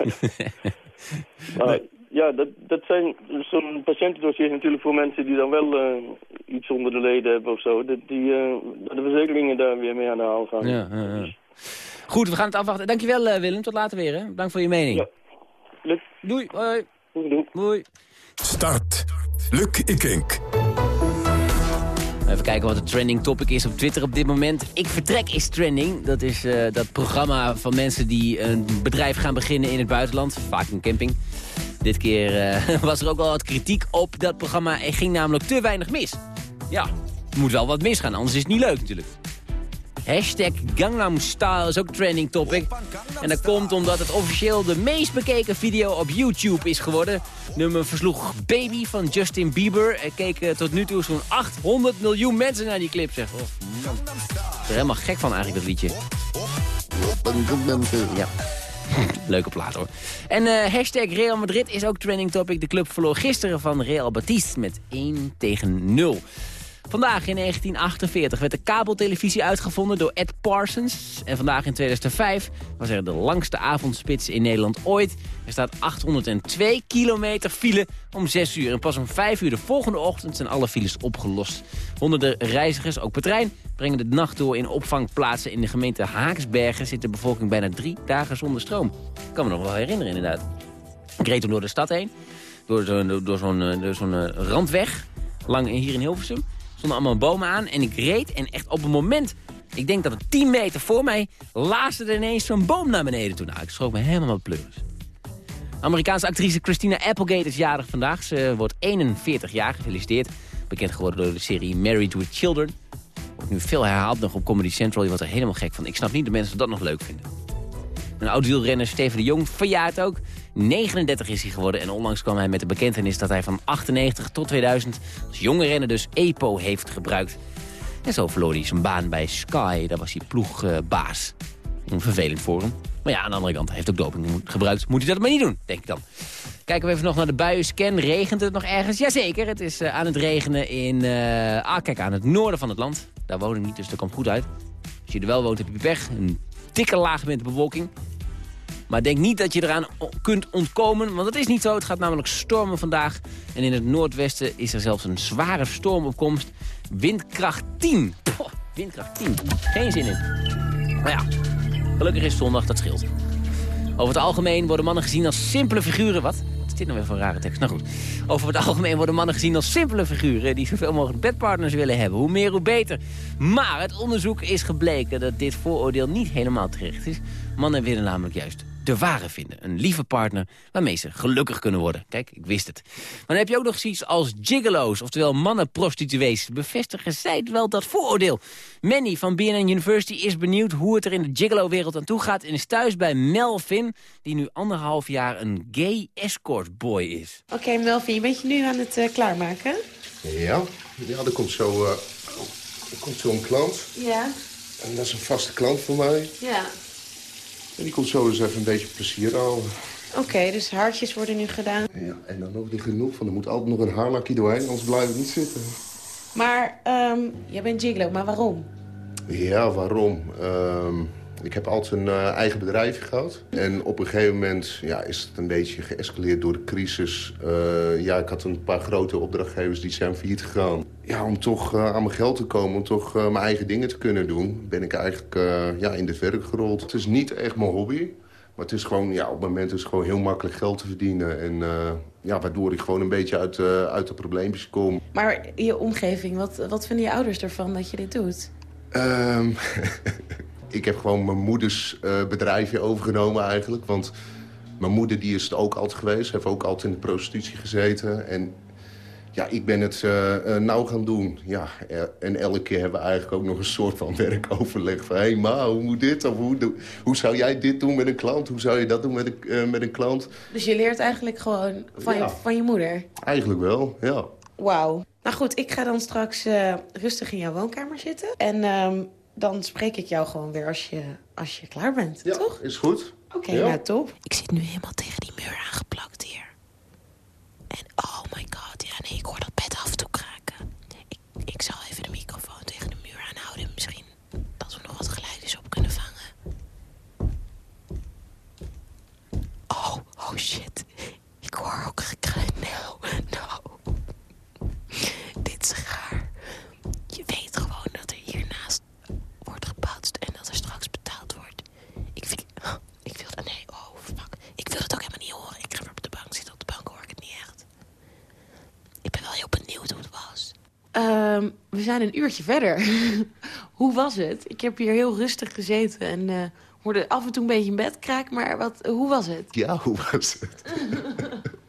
maar, ja, dat, dat zijn zo'n patiëntendossier natuurlijk voor mensen die dan wel eh, iets onder de leden hebben of zo. Dat die, eh, de verzekeringen daar weer mee aan de haal gaan. Ja, ja, ja. Goed, we gaan het afwachten. Dankjewel eh, Willem, tot later weer. Hè. Dank voor je mening. Doei, hoi. Doei. Start. Luc Ikink. Even kijken wat de trending topic is op Twitter op dit moment. Ik vertrek is trending. Dat is eh, dat programma van mensen die een bedrijf gaan beginnen in het buitenland. Vaak een camping. Dit keer eh, was er ook wel wat kritiek op dat programma. Er ging namelijk te weinig mis. Ja, er moet wel wat misgaan, anders is het niet leuk natuurlijk. Hashtag Gangnam Style is ook trending topic. En dat komt omdat het officieel de meest bekeken video op YouTube is geworden. Nummer versloeg Baby van Justin Bieber. Er keken tot nu toe zo'n 800 miljoen mensen naar die clip. Zeg. Oh. Ik ben er helemaal gek van eigenlijk, dat liedje. Ja. Leuke plaat hoor. En eh, hashtag Real Madrid is ook trending topic. De club verloor gisteren van Real Betis met 1 tegen 0. Vandaag in 1948 werd de kabeltelevisie uitgevonden door Ed Parsons. En vandaag in 2005 was er de langste avondspits in Nederland ooit. Er staat 802 kilometer file om 6 uur. En pas om 5 uur de volgende ochtend zijn alle files opgelost. Honderden reizigers, ook per trein, brengen de nacht door in opvangplaatsen. In de gemeente Haaksbergen zit de bevolking bijna drie dagen zonder stroom. Ik kan me nog wel herinneren inderdaad. Ik reed toen door de stad heen. Door zo'n eh, eh, randweg. Lang hier in Hilversum. Stonden allemaal bomen aan. En ik reed en echt op een moment... Ik denk dat het 10 meter voor mij... laasde er ineens zo'n boom naar beneden toe. Nou, ik schrok me helemaal met pleuris. Amerikaanse actrice Christina Applegate is jarig vandaag. Ze wordt 41 jaar, gefeliciteerd. Bekend geworden door de serie Married with Children. Wordt nu veel herhaald nog op Comedy Central. Je wordt er helemaal gek van. Ik snap niet dat mensen dat nog leuk vinden. Een oud-wielrenner, Steven de Jong, verjaart ook. 39 is hij geworden en onlangs kwam hij met de bekentenis... dat hij van 98 tot 2000 als jonge renner dus EPO heeft gebruikt. En zo verloor hij zijn baan bij Sky. Daar was hij ploegbaas. Vervelend voor hem. Maar ja, aan de andere kant, hij heeft ook doping gebruikt. Moet hij dat maar niet doen, denk ik dan. Kijken we even nog naar de buienscan. Regent het nog ergens? Jazeker, het is eh, aan het regenen in... eh, ah, kijk, aan het noorden van het land. Daar woon ik niet, dus dat komt goed uit. Als je er wel woont, heb je pech. Een dikke laag bewolking. Maar denk niet dat je eraan kunt ontkomen, want dat is niet zo. Het gaat namelijk stormen vandaag. En in het noordwesten is er zelfs een zware stormopkomst. Windkracht 10. Poh, windkracht 10. Geen zin in. Maar ja, gelukkig is zondag, dat scheelt. Over het algemeen worden mannen gezien als simpele figuren. Wat? dit nou weer voor een rare tekst? Nou goed, over het algemeen worden mannen gezien als simpele figuren... die zoveel mogelijk bedpartners willen hebben. Hoe meer, hoe beter. Maar het onderzoek is gebleken dat dit vooroordeel niet helemaal terecht is. Mannen willen namelijk juist de ware vinden. Een lieve partner waarmee ze gelukkig kunnen worden. Kijk, ik wist het. Maar dan heb je ook nog zoiets als gigolo's, oftewel mannenprostituees. Bevestigen zij wel dat vooroordeel? Manny van BNN University is benieuwd hoe het er in de gigolo-wereld aan toe gaat... en is thuis bij Melvin, die nu anderhalf jaar een gay escort boy is. Oké, Melvin, je bent je nu aan het eh, klaarmaken? Ja, ja er komt zo, eh, er komt zo een klant. Ja. En dat is een vaste klant van mij. Ja. En die komt zo eens even een beetje plezier halen. Oké, dus haartjes worden nu gedaan. Ja, en dan nog niet genoeg, want er moet altijd nog een haarlakje doorheen, anders blijven we niet zitten. Maar, ehm jij bent gigolo, maar waarom? Ja, waarom? Ehm, ik heb altijd een eh, eigen bedrijf gehad. En op een gegeven moment ja, is het een beetje geëscaleerd door de crisis. Eh, ja, ik had een paar grote opdrachtgevers die zijn failliet gegaan. Ja, om toch eh, aan mijn geld te komen, om toch mijn eigen dingen te kunnen doen... ben ik eigenlijk ja, in dit werk gerold. Het is niet echt mijn hobby. Maar het is gewoon, ja, op het moment is het gewoon heel makkelijk geld te verdienen. En ja, waardoor ik gewoon een beetje uit, uit de probleempjes kom. Maar je omgeving, wat, wat vinden je ouders ervan dat je dit doet? Ehm, ik heb gewoon mijn moeders eh, bedrijfje overgenomen eigenlijk. Want mijn moeder die is het ook altijd geweest. Heeft ook altijd in de prostitutie gezeten. En ja, ik ben het eh, nou gaan doen. Ja, en elke keer hebben we eigenlijk ook nog een soort van werkoverleg. Van, hé hey, ma, hoe moet dit? Of hoe, hoe zou jij dit doen met een klant? Hoe zou je dat doen met een, met een klant? Dus je leert eigenlijk gewoon van, Ja. je, van je moeder? Eigenlijk wel, ja. Wauw. Nou goed, ik ga dan straks rustig in jouw woonkamer zitten. En ehm, dan spreek ik jou gewoon weer als je, als je klaar bent, toch? Is goed. Oké, Ja. nou top. Ik zit nu helemaal tegen die muur aangeplakt hier. En oh my god, ja nee, ik hoor dat bed af en toe kraken. Ik, ik zal even de microfoon tegen de muur aanhouden. Misschien dat we nog wat geluidjes op kunnen vangen. Oh, oh shit. Ik hoor ook gekruid. Nou, nou. Dit is raar. Je weet gewoon dat er hiernaast wordt gebouwd en dat er straks betaald wordt. Ik wil, ik wil dat, nee, oh fuck. Ik wil het ook helemaal niet horen. Ik ga weer op de bank zitten. Op de bank hoor ik het niet echt. Ik ben wel heel benieuwd hoe het Ehm, we zijn een uurtje verder. hoe was het? Ik heb hier heel rustig gezeten en eh, hoorde af en toe een beetje in bed kraken. Maar wat, hoe was het? Ja, hoe was het?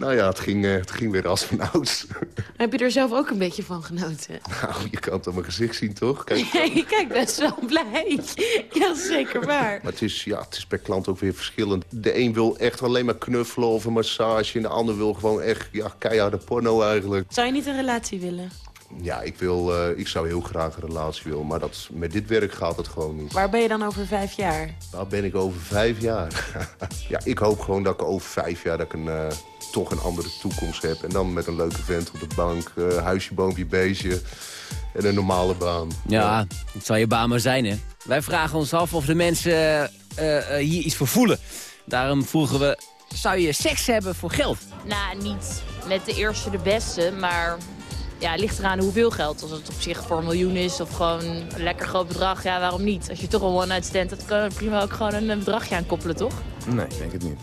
nou ja, het ging, eh, het ging weer als van ouds. Heb je er zelf ook een beetje van genoten? nou, je kan het aan mijn gezicht zien, toch? Kijk, je kijkt best wel blij. Ja, zeker waar. Maar het is, ja, het is per klant ook weer verschillend. De een wil echt alleen maar knuffelen of een massage... en de ander wil gewoon echt ja, keiharde porno eigenlijk. Zou je niet een relatie willen? Ja, ik, wil, eh, ik zou heel graag een relatie willen, maar dat, met dit werk gaat het gewoon niet. Waar ben je dan over vijf jaar? Waar ben ik over vijf jaar? ja, ik hoop gewoon dat ik over vijf jaar dat ik een, eh, toch een andere toekomst heb. En dan met een leuke vent op de bank, eh, huisje, boompje, beestje en een normale baan. Ja, het zal je baan maar zijn, hè. Wij vragen ons af of de mensen hier iets voor voelen. Daarom vroegen we, zou je seks hebben voor geld? Nou, niet met de eerste de beste, maar ja, het ligt eraan hoeveel geld. Als het op zich voor een miljoen is of gewoon een lekker groot bedrag, ja, waarom niet? Als je toch een one-night stand hebt, kan je prima ook gewoon een, een bedragje aan koppelen, toch? Nee, ik denk het niet.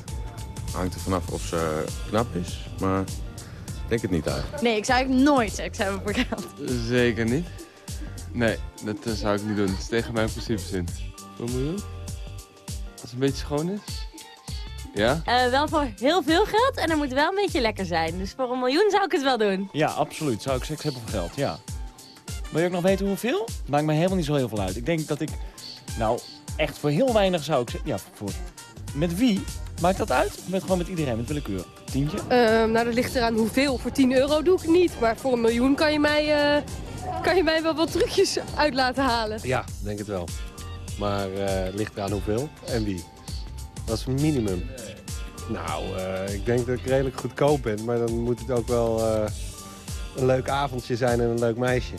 Hangt er vanaf of ze knap is, maar ik denk het niet eigenlijk. Nee, ik zou eigenlijk nooit seks hebben voor geld. Zeker niet. Nee, dat eh, zou ik niet doen. Het is tegen mijn principes in. Voor een miljoen? Als het een beetje schoon is? Ja? Eh, wel voor heel veel geld en er moet wel een beetje lekker zijn. Dus voor een miljoen zou ik het wel doen. Ja, absoluut. Zou ik seks hebben voor geld, ja. Wil je ook nog weten hoeveel? Maakt me helemaal niet zo heel veel uit. Ik denk dat ik, nou, echt voor heel weinig zou ik zeggen... Ja, voor... Met wie? Maakt dat uit? Of met, gewoon met iedereen, met willekeur? Tientje? Ehm, nou, dat ligt eraan hoeveel. Voor 10 euro doe ik het niet. Maar voor een miljoen kan je mij, eh, kan je mij wel wat trucjes uit laten halen. Ja, denk het wel. Maar eh, het ligt eraan hoeveel en wie. Dat is een minimum. Nou, eh, ik denk dat ik redelijk goedkoop ben, maar dan moet het ook wel eh, een leuk avondje zijn en een leuk meisje.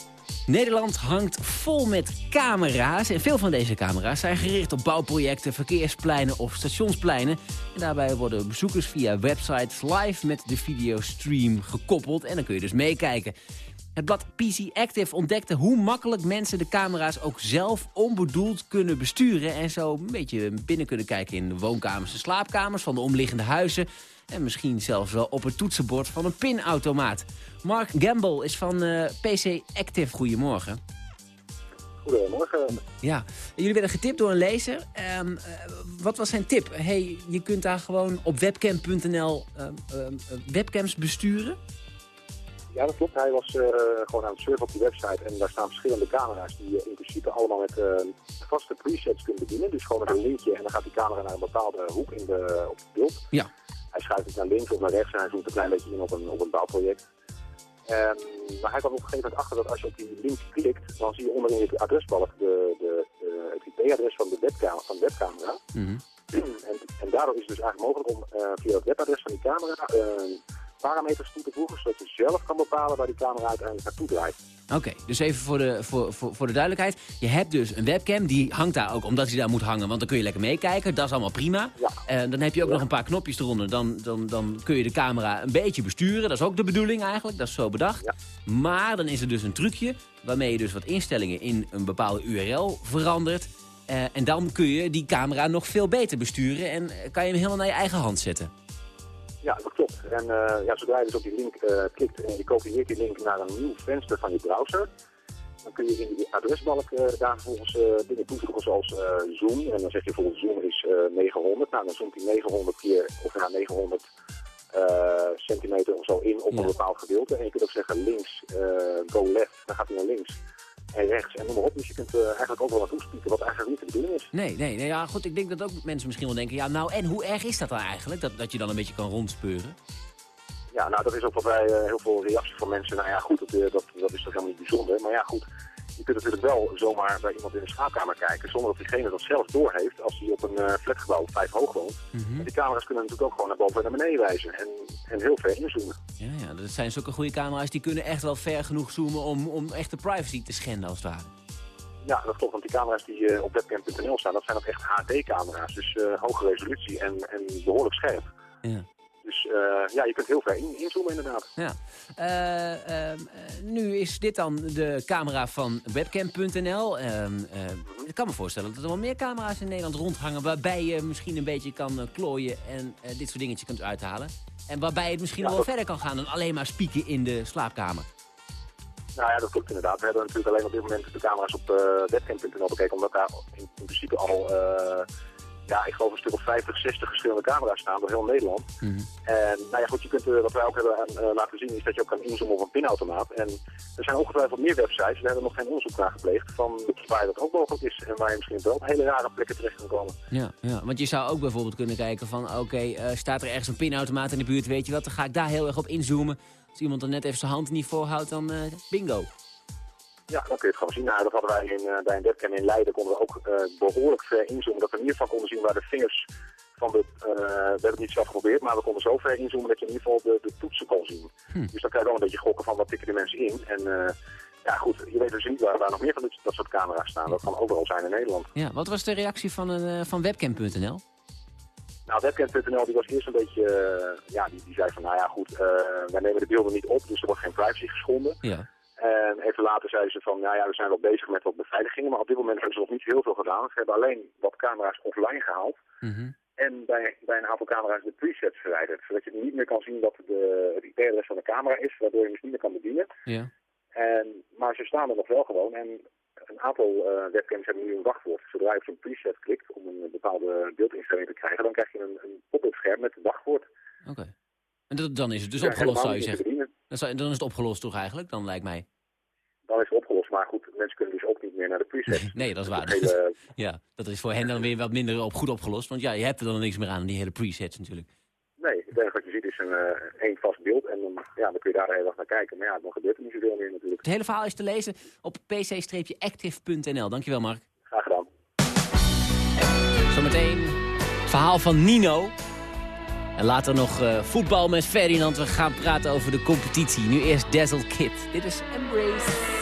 Nederland hangt vol met camera's. En veel van deze camera's zijn gericht op bouwprojecten, verkeerspleinen of stationspleinen. En daarbij worden bezoekers via websites live met de videostream gekoppeld. En dan kun je dus meekijken. Het blad PC Active ontdekte hoe makkelijk mensen de camera's ook zelf onbedoeld kunnen besturen. En zo een beetje binnen kunnen kijken in de woonkamers en slaapkamers van de omliggende huizen. En misschien zelfs wel op het toetsenbord van een pinautomaat. Mark Gamble is van eh, PC Active. Goedemorgen. Goedemorgen. Ja, jullie werden getipt door een lezer. Ehm, eh, wat was zijn tip? Hey, je kunt daar gewoon op webcam.nl ehm, ehm, webcams besturen. Ja, dat klopt. Hij was eh, gewoon aan het surfen op die website en daar staan verschillende camera's die je in principe allemaal met eh, vaste presets kunt bedienen. Dus gewoon met een linkje en dan gaat die camera naar een bepaalde hoek in de, op het beeld. Ja. Hij schuift het naar links of naar rechts en hij zoomt een klein beetje in op een, op een bouwproject. Ehm, maar hij kwam op een gegeven moment achter dat als je op die link klikt, dan zie je onderin het adresbalk de, de, de, het IP-adres van de webcam, van de webcamera. En, en daardoor is het dus eigenlijk mogelijk om eh, via het webadres van die camera parameters toe te voegen, zodat je zelf kan bepalen waar die camera uiteindelijk naartoe draait. Oké, dus even voor de, voor, voor, voor de duidelijkheid. Je hebt dus een webcam, die hangt daar ook omdat hij daar moet hangen. Want dan kun je lekker meekijken, dat is allemaal prima. En dan heb je ook nog een paar knopjes eronder. Dan, dan, dan kun je de camera een beetje besturen. Dat is ook de bedoeling eigenlijk, dat is zo bedacht. Maar dan is er dus een trucje waarmee je dus wat instellingen in een bepaalde URL verandert. Eh, en dan kun je die camera nog veel beter besturen en eh, kan je hem helemaal naar je eigen hand zetten. Ja, dat klopt. En eh, ja, zodra je dus op die link eh, klikt en je kopieert die link naar een nieuw venster van je browser, dan kun je in die adresbalk eh, daar vervolgens dingen toevoegen zoals zoom. En dan zeg je bijvoorbeeld zoom is eh, 900. Nou, dan zoomt hij 900 keer of ja, 900 eh, centimeter of zo in op een bepaald gedeelte. En je kunt ook zeggen links, go left, dan gaat hij naar links. En rechts en noem maar op. Dus je kunt eh, eigenlijk ook wel naartoe spieken wat eigenlijk niet de bedoeling is. Nee, nee, nee ja, goed, ik denk dat ook mensen misschien wel denken... ja, nou, en hoe erg is dat dan eigenlijk? Dat, dat je dan een beetje kan rondspeuren? Ja, nou dat is ook wat wij eh, heel veel reacties van mensen. Nou ja, goed, dat, eh, dat, dat is toch helemaal niet bijzonder. Maar ja, goed, je kunt natuurlijk wel zomaar bij iemand in de slaapkamer kijken... zonder dat diegene dat zelf doorheeft als hij op een eh, flatgebouw vijf hoog woont. Want Die camera's kunnen natuurlijk ook gewoon naar boven en naar beneden wijzen. En, en heel ver inzoomen. Ja, ja, dat zijn zulke goede camera's. Die kunnen echt wel ver genoeg zoomen om, om echt de privacy te schenden als het ware. Ja, dat klopt, want die camera's die eh, op webcam.nl staan, dat zijn ook echt HD-camera's. Dus eh, hoge resolutie en, en behoorlijk scherp. Ja. Dus eh, ja, je kunt heel ver in, inzoomen inderdaad. Ja. Eh, ehm, eh, nu is dit dan de camera van webcam.nl. Ehm, eh, ik kan me voorstellen dat er wel meer camera's in Nederland rondhangen... waarbij je misschien een beetje kan klooien en dit soort dingetjes kunt uithalen. En waarbij het misschien Ja, wel dat- verder kan gaan dan alleen maar spieken in de slaapkamer. Nou ja, dat klopt inderdaad. We hebben natuurlijk alleen op dit moment de camera's op webcam.nl bekeken, omdat daar in, in principe al, ja, ik geloof een stuk of 50, 60 verschillende camera's staan door heel Nederland. En nou ja, goed, je kunt, eh, wat wij ook hebben aan, eh, laten zien, is dat je ook kan inzoomen op een pinautomaat. En er zijn ongetwijfeld meer websites, we hebben nog geen onderzoek naar gepleegd, van waar dat ook mogelijk is en waar je misschien wel op hele rare plekken terecht kan komen. Ja, ja, want je zou ook bijvoorbeeld kunnen kijken van... oké, eh, staat er ergens een pinautomaat in de buurt, weet je wat... dan ga ik daar heel erg op inzoomen. Als iemand er net even zijn hand niet voor houdt, dan eh, bingo. Ja, dan kun je het gewoon zien. Nou, dat hadden wij in, eh, bij een webcam in Leiden, konden we ook eh, behoorlijk ver inzoomen, dat we in ieder geval konden zien waar de vingers van de, eh, we hebben het niet zelf geprobeerd, maar we konden zo ver inzoomen dat je in ieder geval de, de toetsen kon zien. Dus dan kan je wel een beetje gokken van wat tikken de mensen in. En ja goed, je weet dus niet waar, waar nog meer van dit, dat soort camera's staan. Dat kan overal zijn in Nederland. Ja, wat was de reactie van, een, eh, van webcam.nl? Nou, webcam.nl die was eerst een beetje, ja, die, die zei van, nou ja goed, wij nemen de beelden niet op, dus er wordt geen privacy geschonden. Ja. En even later zeiden ze van, nou ja, we zijn wel bezig met wat beveiligingen, maar op dit moment hebben ze nog niet heel veel gedaan. Ze hebben alleen wat camera's offline gehaald. En bij, bij een aantal camera's de presets verwijderd. Zodat je niet meer kan zien wat de, het IP-adres van de camera is, waardoor je hem dus niet meer kan bedienen. Ja. En, maar ze staan er nog wel gewoon. En een aantal eh, webcams hebben nu een wachtwoord. Zodra je op zo'n preset klikt om een bepaalde beeldinstelling te krijgen, dan krijg je een, een pop-up scherm met het wachtwoord. Oké. En dat, dan is het dus Ja, opgelost, zou je zeggen. Dan, dan is het opgelost toch eigenlijk, dan lijkt mij. Dan is het opgelost. Maar goed, mensen kunnen dus ook niet meer naar de presets. Nee, dat is waar. Hele- ja, dat is voor hen dan weer wat minder op, goed opgelost. Want ja, je hebt er dan niks meer aan, die hele presets natuurlijk. Nee, het enige wat je ziet is een eh, één vast beeld. En dan, ja, dan kun je daar de hele dag naar kijken. Maar ja, dan gebeurt er niet zoveel meer natuurlijk. Het hele verhaal is te lezen op pc-active.nl. Dankjewel, Mark. Graag gedaan. Zometeen het verhaal van Nino. En later nog eh, voetbal met Ferdinand. We gaan praten over de competitie. Nu eerst Dazzle Kid. Dit is Embrace.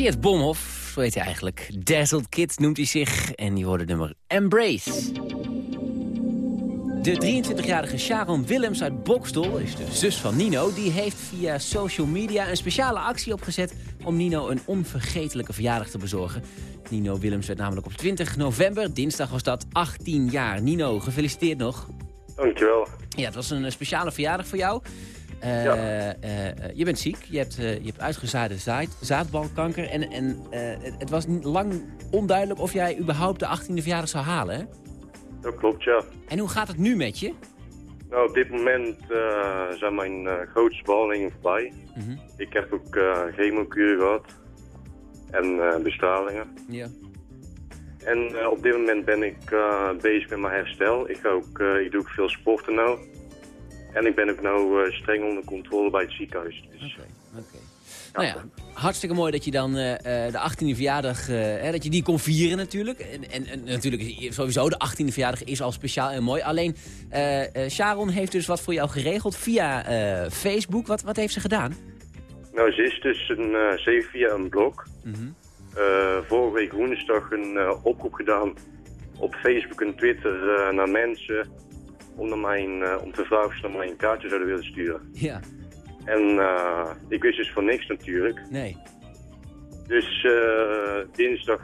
Tjeerd Bomhoff, zo heet hij eigenlijk. Dazzled Kid noemt hij zich en die het nummer Embrace. De 23-jarige Sharon Willems uit Bokstol is de zus van Nino. Die heeft via social media een speciale actie opgezet... om Nino een onvergetelijke verjaardag te bezorgen. Nino Willems werd namelijk op 20 november, dinsdag was dat, 18 jaar. Nino, gefeliciteerd nog. Dankjewel. Ja, het was een speciale verjaardag voor jou. Eh, eh, eh, je bent ziek, je hebt, je hebt uitgezaaide zaad, zaadbalkanker... en, en het, het was niet lang onduidelijk of jij überhaupt de 18e verjaardag zou halen, hè? Dat klopt, ja. En hoe gaat het nu met je? Nou, op dit moment zijn mijn grootste behandelingen voorbij. Mhm. Ik heb ook chemokuur gehad. En bestralingen. Ja. En op dit moment ben ik bezig met mijn herstel. Ik, ga ook, ik doe ook veel sporten nou. En ik ben ook nou eh, streng onder controle bij het ziekenhuis. Dus, Nou ja, hartstikke mooi dat je dan eh, eh, de 18e verjaardag, eh, hè, dat je die kon vieren natuurlijk. En, en, en natuurlijk sowieso de 18e verjaardag is al speciaal en mooi. Alleen eh, eh, Sharon heeft dus wat voor jou geregeld via eh, Facebook. Wat, wat heeft ze gedaan? Nou, ze is dus een, eh, ze heeft via een blog Mhm. eh, vorige week woensdag een eh, oproep gedaan op Facebook en Twitter eh, naar mensen om, naar mijn, eh, om te vragen of ze naar mij een kaartje zouden willen sturen. Ja. En eh, ik wist dus van niks natuurlijk. Nee. Dus eh, dinsdag,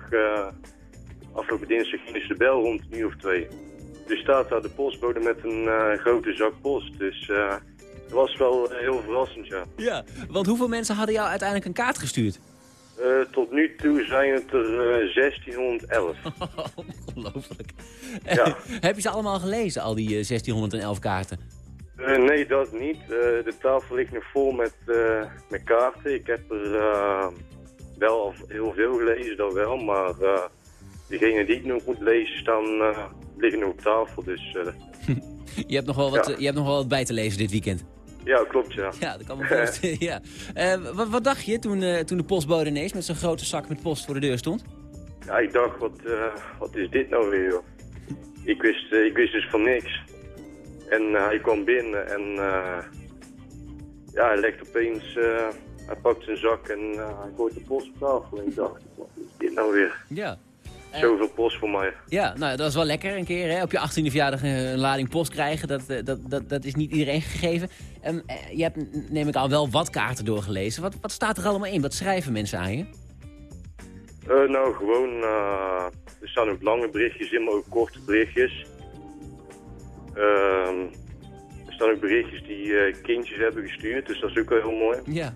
afgelopen dinsdag ging dus de bel rond een uur of twee. Dus staat daar de postbode met een grote zak post. Dus het was wel heel verrassend, ja. Ja, want hoeveel mensen hadden jou uiteindelijk een kaart gestuurd? Eh, tot nu toe zijn het er eh, 1611. Ongelooflijk. Ja. Heb je ze allemaal gelezen, al die eh, 1611 kaarten? Eh, nee, dat niet. Eh, de tafel ligt nog vol met, eh, met kaarten. Ik heb er eh, wel heel veel gelezen, dat wel. Maar eh degene die ik nog moet lezen staan, eh, liggen nog op tafel. Dus eh, Je hebt, nog wel wat, Ja. eh, je hebt nog wel wat bij te lezen dit weekend. Ja, klopt ja. Ja, dat kan me voorstellen. ja. Eh, wat, wat dacht je toen, eh, toen de postbode ineens met zo'n grote zak met post voor de deur stond? Ja, ik dacht, wat, eh, wat is dit nou weer, joh? Ik wist, ik wist dus van niks. En hij kwam binnen en ja, hij legt opeens, hij pakt zijn zak en hij gooit de post op tafel. En ik dacht, wat is dit nou weer? Ja. Zoveel post voor mij. Ja, nou, dat is wel lekker een keer. Hè? Op je 18e verjaardag een lading post krijgen. Dat, eh, dat, dat, dat is niet iedereen gegeven. Eh, je hebt, neem ik al, wel wat kaarten doorgelezen. Wat, wat staat er allemaal in? Wat schrijven mensen aan je? Eh, nou, gewoon, er staan ook lange berichtjes in, maar ook korte berichtjes. Ehm, er staan ook berichtjes die kindjes hebben gestuurd, dus dat is ook wel heel mooi. Ja.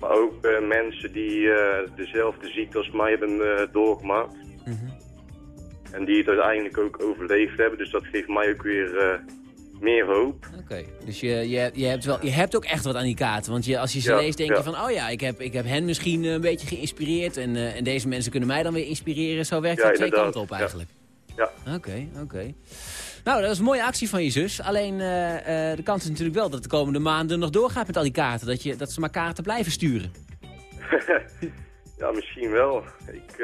Maar ook mensen die dezelfde ziekte als mij hebben En die het uiteindelijk ook overleefd hebben, dus dat geeft mij ook weer eh, meer hoop. Oké. Dus je, je, je, hebt wel, je hebt ook echt wat aan die kaarten. Want je, als je ze Ja, leest, denk je van... oh ja, ik heb, ik heb hen misschien eh, een beetje geïnspireerd... en, eh, en deze mensen kunnen mij dan weer inspireren. Zo werkt Ja, het twee kanten op Ja. eigenlijk. Ja. Oké, oké. Nou, dat is een mooie actie van je zus. Alleen de kans is natuurlijk wel dat de komende maanden nog doorgaat met al die kaarten. Dat, je, dat ze maar kaarten blijven sturen. ja, misschien wel. Ik,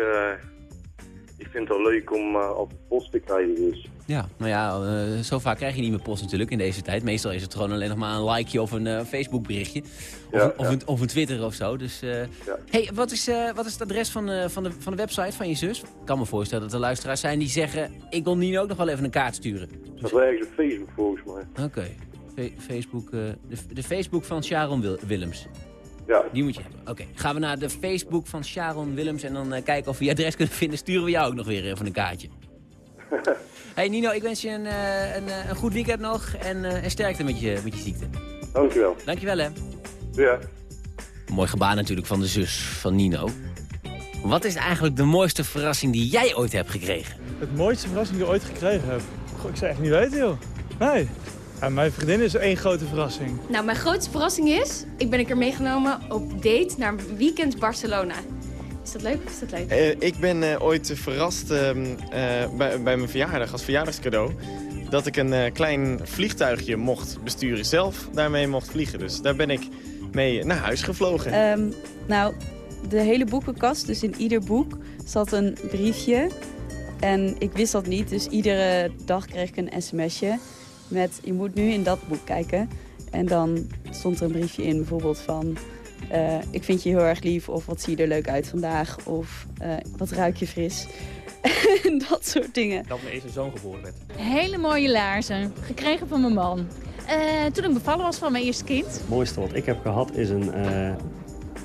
ik vind het wel leuk om uh, op post te krijgen, dus. Ja, nou ja, eh, zo vaak krijg je niet meer post natuurlijk in deze tijd. Meestal is het gewoon alleen nog maar een likeje of een eh, Facebook berichtje. Of, Ja, een, of, ja. een, of een Twitter of zo. Dus, eh, hey, wat is, eh, wat is het adres van, eh, van, de, van de website van je zus? Ik kan me voorstellen dat er luisteraars zijn die zeggen... ik wil Nino ook nog wel even een kaart sturen. Dat is ergens op Facebook volgens mij. Oké. Facebook, eh, de, de Facebook van Sharon Wil- Willems. Ja. Die moet je hebben. Oké, gaan we naar de Facebook van Sharon Willems... en dan eh, kijken of we je adres kunnen vinden. Sturen we jou ook nog weer even een kaartje. hey Nino, ik wens je een, eh, een, eh, een goed weekend nog... en, eh, en sterkte met je, met je ziekte. Dankjewel. Dankjewel, hè. Ja. Mooi gebaar natuurlijk van de zus van Nino. Wat is eigenlijk de mooiste verrassing die jij ooit hebt gekregen? Het mooiste verrassing die ik ooit gekregen heb? Goh, ik zou echt niet weten, joh. Nee. Ja, mijn vriendin is één grote verrassing. Nou, mijn grootste verrassing is, ik ben een keer meegenomen op date naar weekend Barcelona. Is dat leuk of is dat leuk? Eh, ik ben eh, ooit verrast ehm, eh, bij, bij mijn verjaardag, als verjaardagscadeau... dat ik een klein vliegtuigje mocht besturen. Zelf daarmee mocht vliegen. Dus daar ben ik mee naar huis gevlogen. Ehm, nou, de hele boekenkast, dus in ieder boek zat een briefje. En ik wist dat niet, dus iedere dag kreeg ik een sms'je met... je moet nu in dat boek kijken. En dan stond er een briefje in, bijvoorbeeld van... eh, ik vind je heel erg lief of wat zie je er leuk uit vandaag of eh, wat ruik je fris. dat soort dingen. Dat mijn eerste zoon geboren werd. Hele mooie laarzen, gekregen van mijn man. Eh, toen ik bevallen was van mijn eerste kind. Het mooiste wat ik heb gehad is een eh,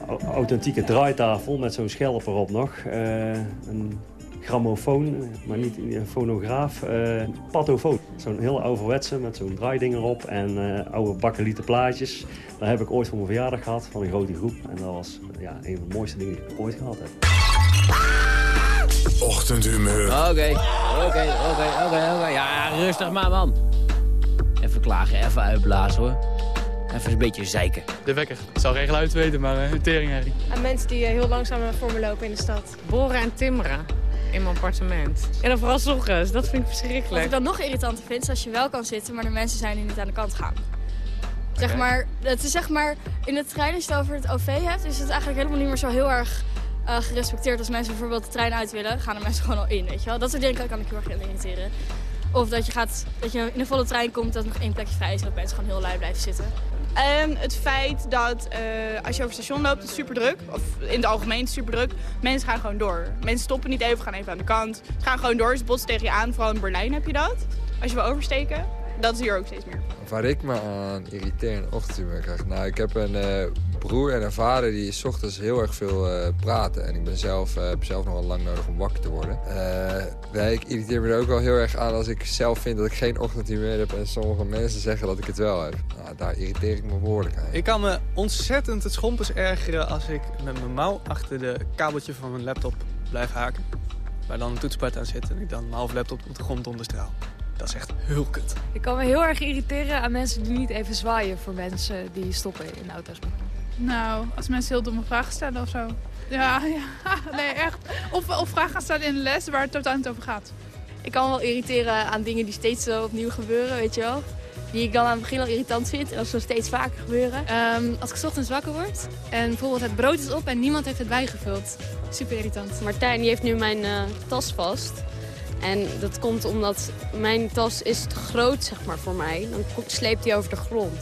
au- authentieke draaitafel met zo'n schelp erop nog. Eh, een grammofoon, maar niet een fonograaf, eh patofoon. Zo'n heel ouderwetse met zo'n draaiding erop en eh, oude bakkelieten plaatjes. Dat heb ik ooit voor mijn verjaardag gehad van een grote groep. En dat was ja, een van de mooiste dingen die ik ooit gehad heb. Ochtendhumeur. Oké, oké, oké, oké, oké. Ja, rustig maar, man. Even klagen, even uitblazen, hoor. Even een beetje zeiken. De wekker. Ik zal geen geluid weten, maar uh, teringherrie. Aan mensen die eh, heel langzaam voor me lopen in de stad. Boren en timmeren in mijn appartement. En dan vooral ochtends, dat vind ik Wat verschrikkelijk. ik dan nog irritanter vind, is als je wel kan zitten, maar de mensen zijn die niet aan de kant gaan. Zeg maar, het is zeg maar, in de trein als je het over het OV hebt, is het eigenlijk helemaal niet meer zo heel erg eh, gerespecteerd. Als mensen bijvoorbeeld de trein uit willen, gaan de mensen gewoon al in, weet je wel. Dat soort dingen kan, kan ik heel erg irriteren. Of dat je, gaat, dat je in een volle trein komt, dat er nog één plekje vrij is en dat mensen gewoon heel lui blijven zitten. Het feit dat eh, als je over het station loopt, het is super druk. Of in het algemeen super druk. Mensen gaan gewoon door. Mensen stoppen niet even, gaan even aan de kant. Ze gaan gewoon door, ze botsen tegen je aan. Vooral in Berlijn heb je dat. Als je wil oversteken, dat is hier ook steeds meer. Waar ik me aan irriteer in ochtendhumeur krijg. Nou, ik heb een eh, broer en een vader die 's ochtends heel erg veel eh, praten. En ik ben zelf, eh, heb zelf nog wel lang nodig om wakker te worden. Eh, nee, ik irriteer me er ook wel heel erg aan als ik zelf vind dat ik geen ochtendhumeur heb. En sommige mensen zeggen dat ik het wel heb. Nou, daar irriteer ik me behoorlijk aan. Ik kan me ontzettend het schompers ergeren als ik met mijn mouw achter de kabeltje van mijn laptop blijf haken. Waar dan een toetspad aan zit en ik dan mijn half laptop op de grond onderstraal. Dat is echt heel kut. Ik kan me heel erg irriteren aan mensen die niet even zwaaien voor mensen die stoppen in auto's. Nou, als mensen heel domme vragen stellen of zo. Ja, ja. nee, echt. Of, of vragen gaan stellen in de les waar het totaal niet over gaat. Ik kan me wel irriteren aan dingen die steeds eh, opnieuw gebeuren, weet je wel. Die ik dan aan het begin al irritant vind en als ze steeds vaker gebeuren. Ehm, als ik 's ochtends wakker word en bijvoorbeeld het brood is op en niemand heeft het bijgevuld. Super irritant. Martijn die heeft nu mijn eh, tas vast. En dat komt omdat mijn tas is te groot zeg maar, voor mij. Dan sleept hij over de grond.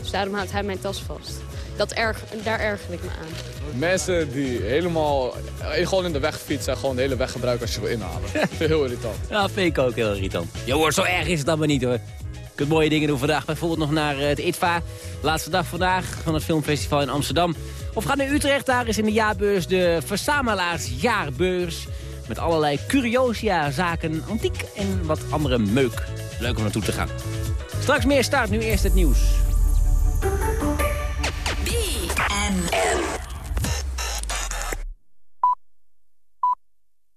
Dus daarom houdt hij mijn tas vast. Dat erg, daar erger ik me aan. Mensen die helemaal eh, gewoon in de weg fietsen en gewoon de hele weg gebruiken als je wil inhalen. heel irritant. Ja, vind ik ook heel irritant. Hoor, zo erg is het dan maar niet hoor. Je kunt mooie dingen doen vandaag. Bijvoorbeeld nog naar eh, het ITVA. Laatste dag vandaag van het filmfestival in Amsterdam. Of ga naar Utrecht. Daar is in de jaarbeurs de Verzamelaarsjaarbeurs. Met allerlei curiosia, zaken, antiek en wat andere meuk. Leuk om naartoe te gaan. Straks meer staat nu eerst het nieuws. B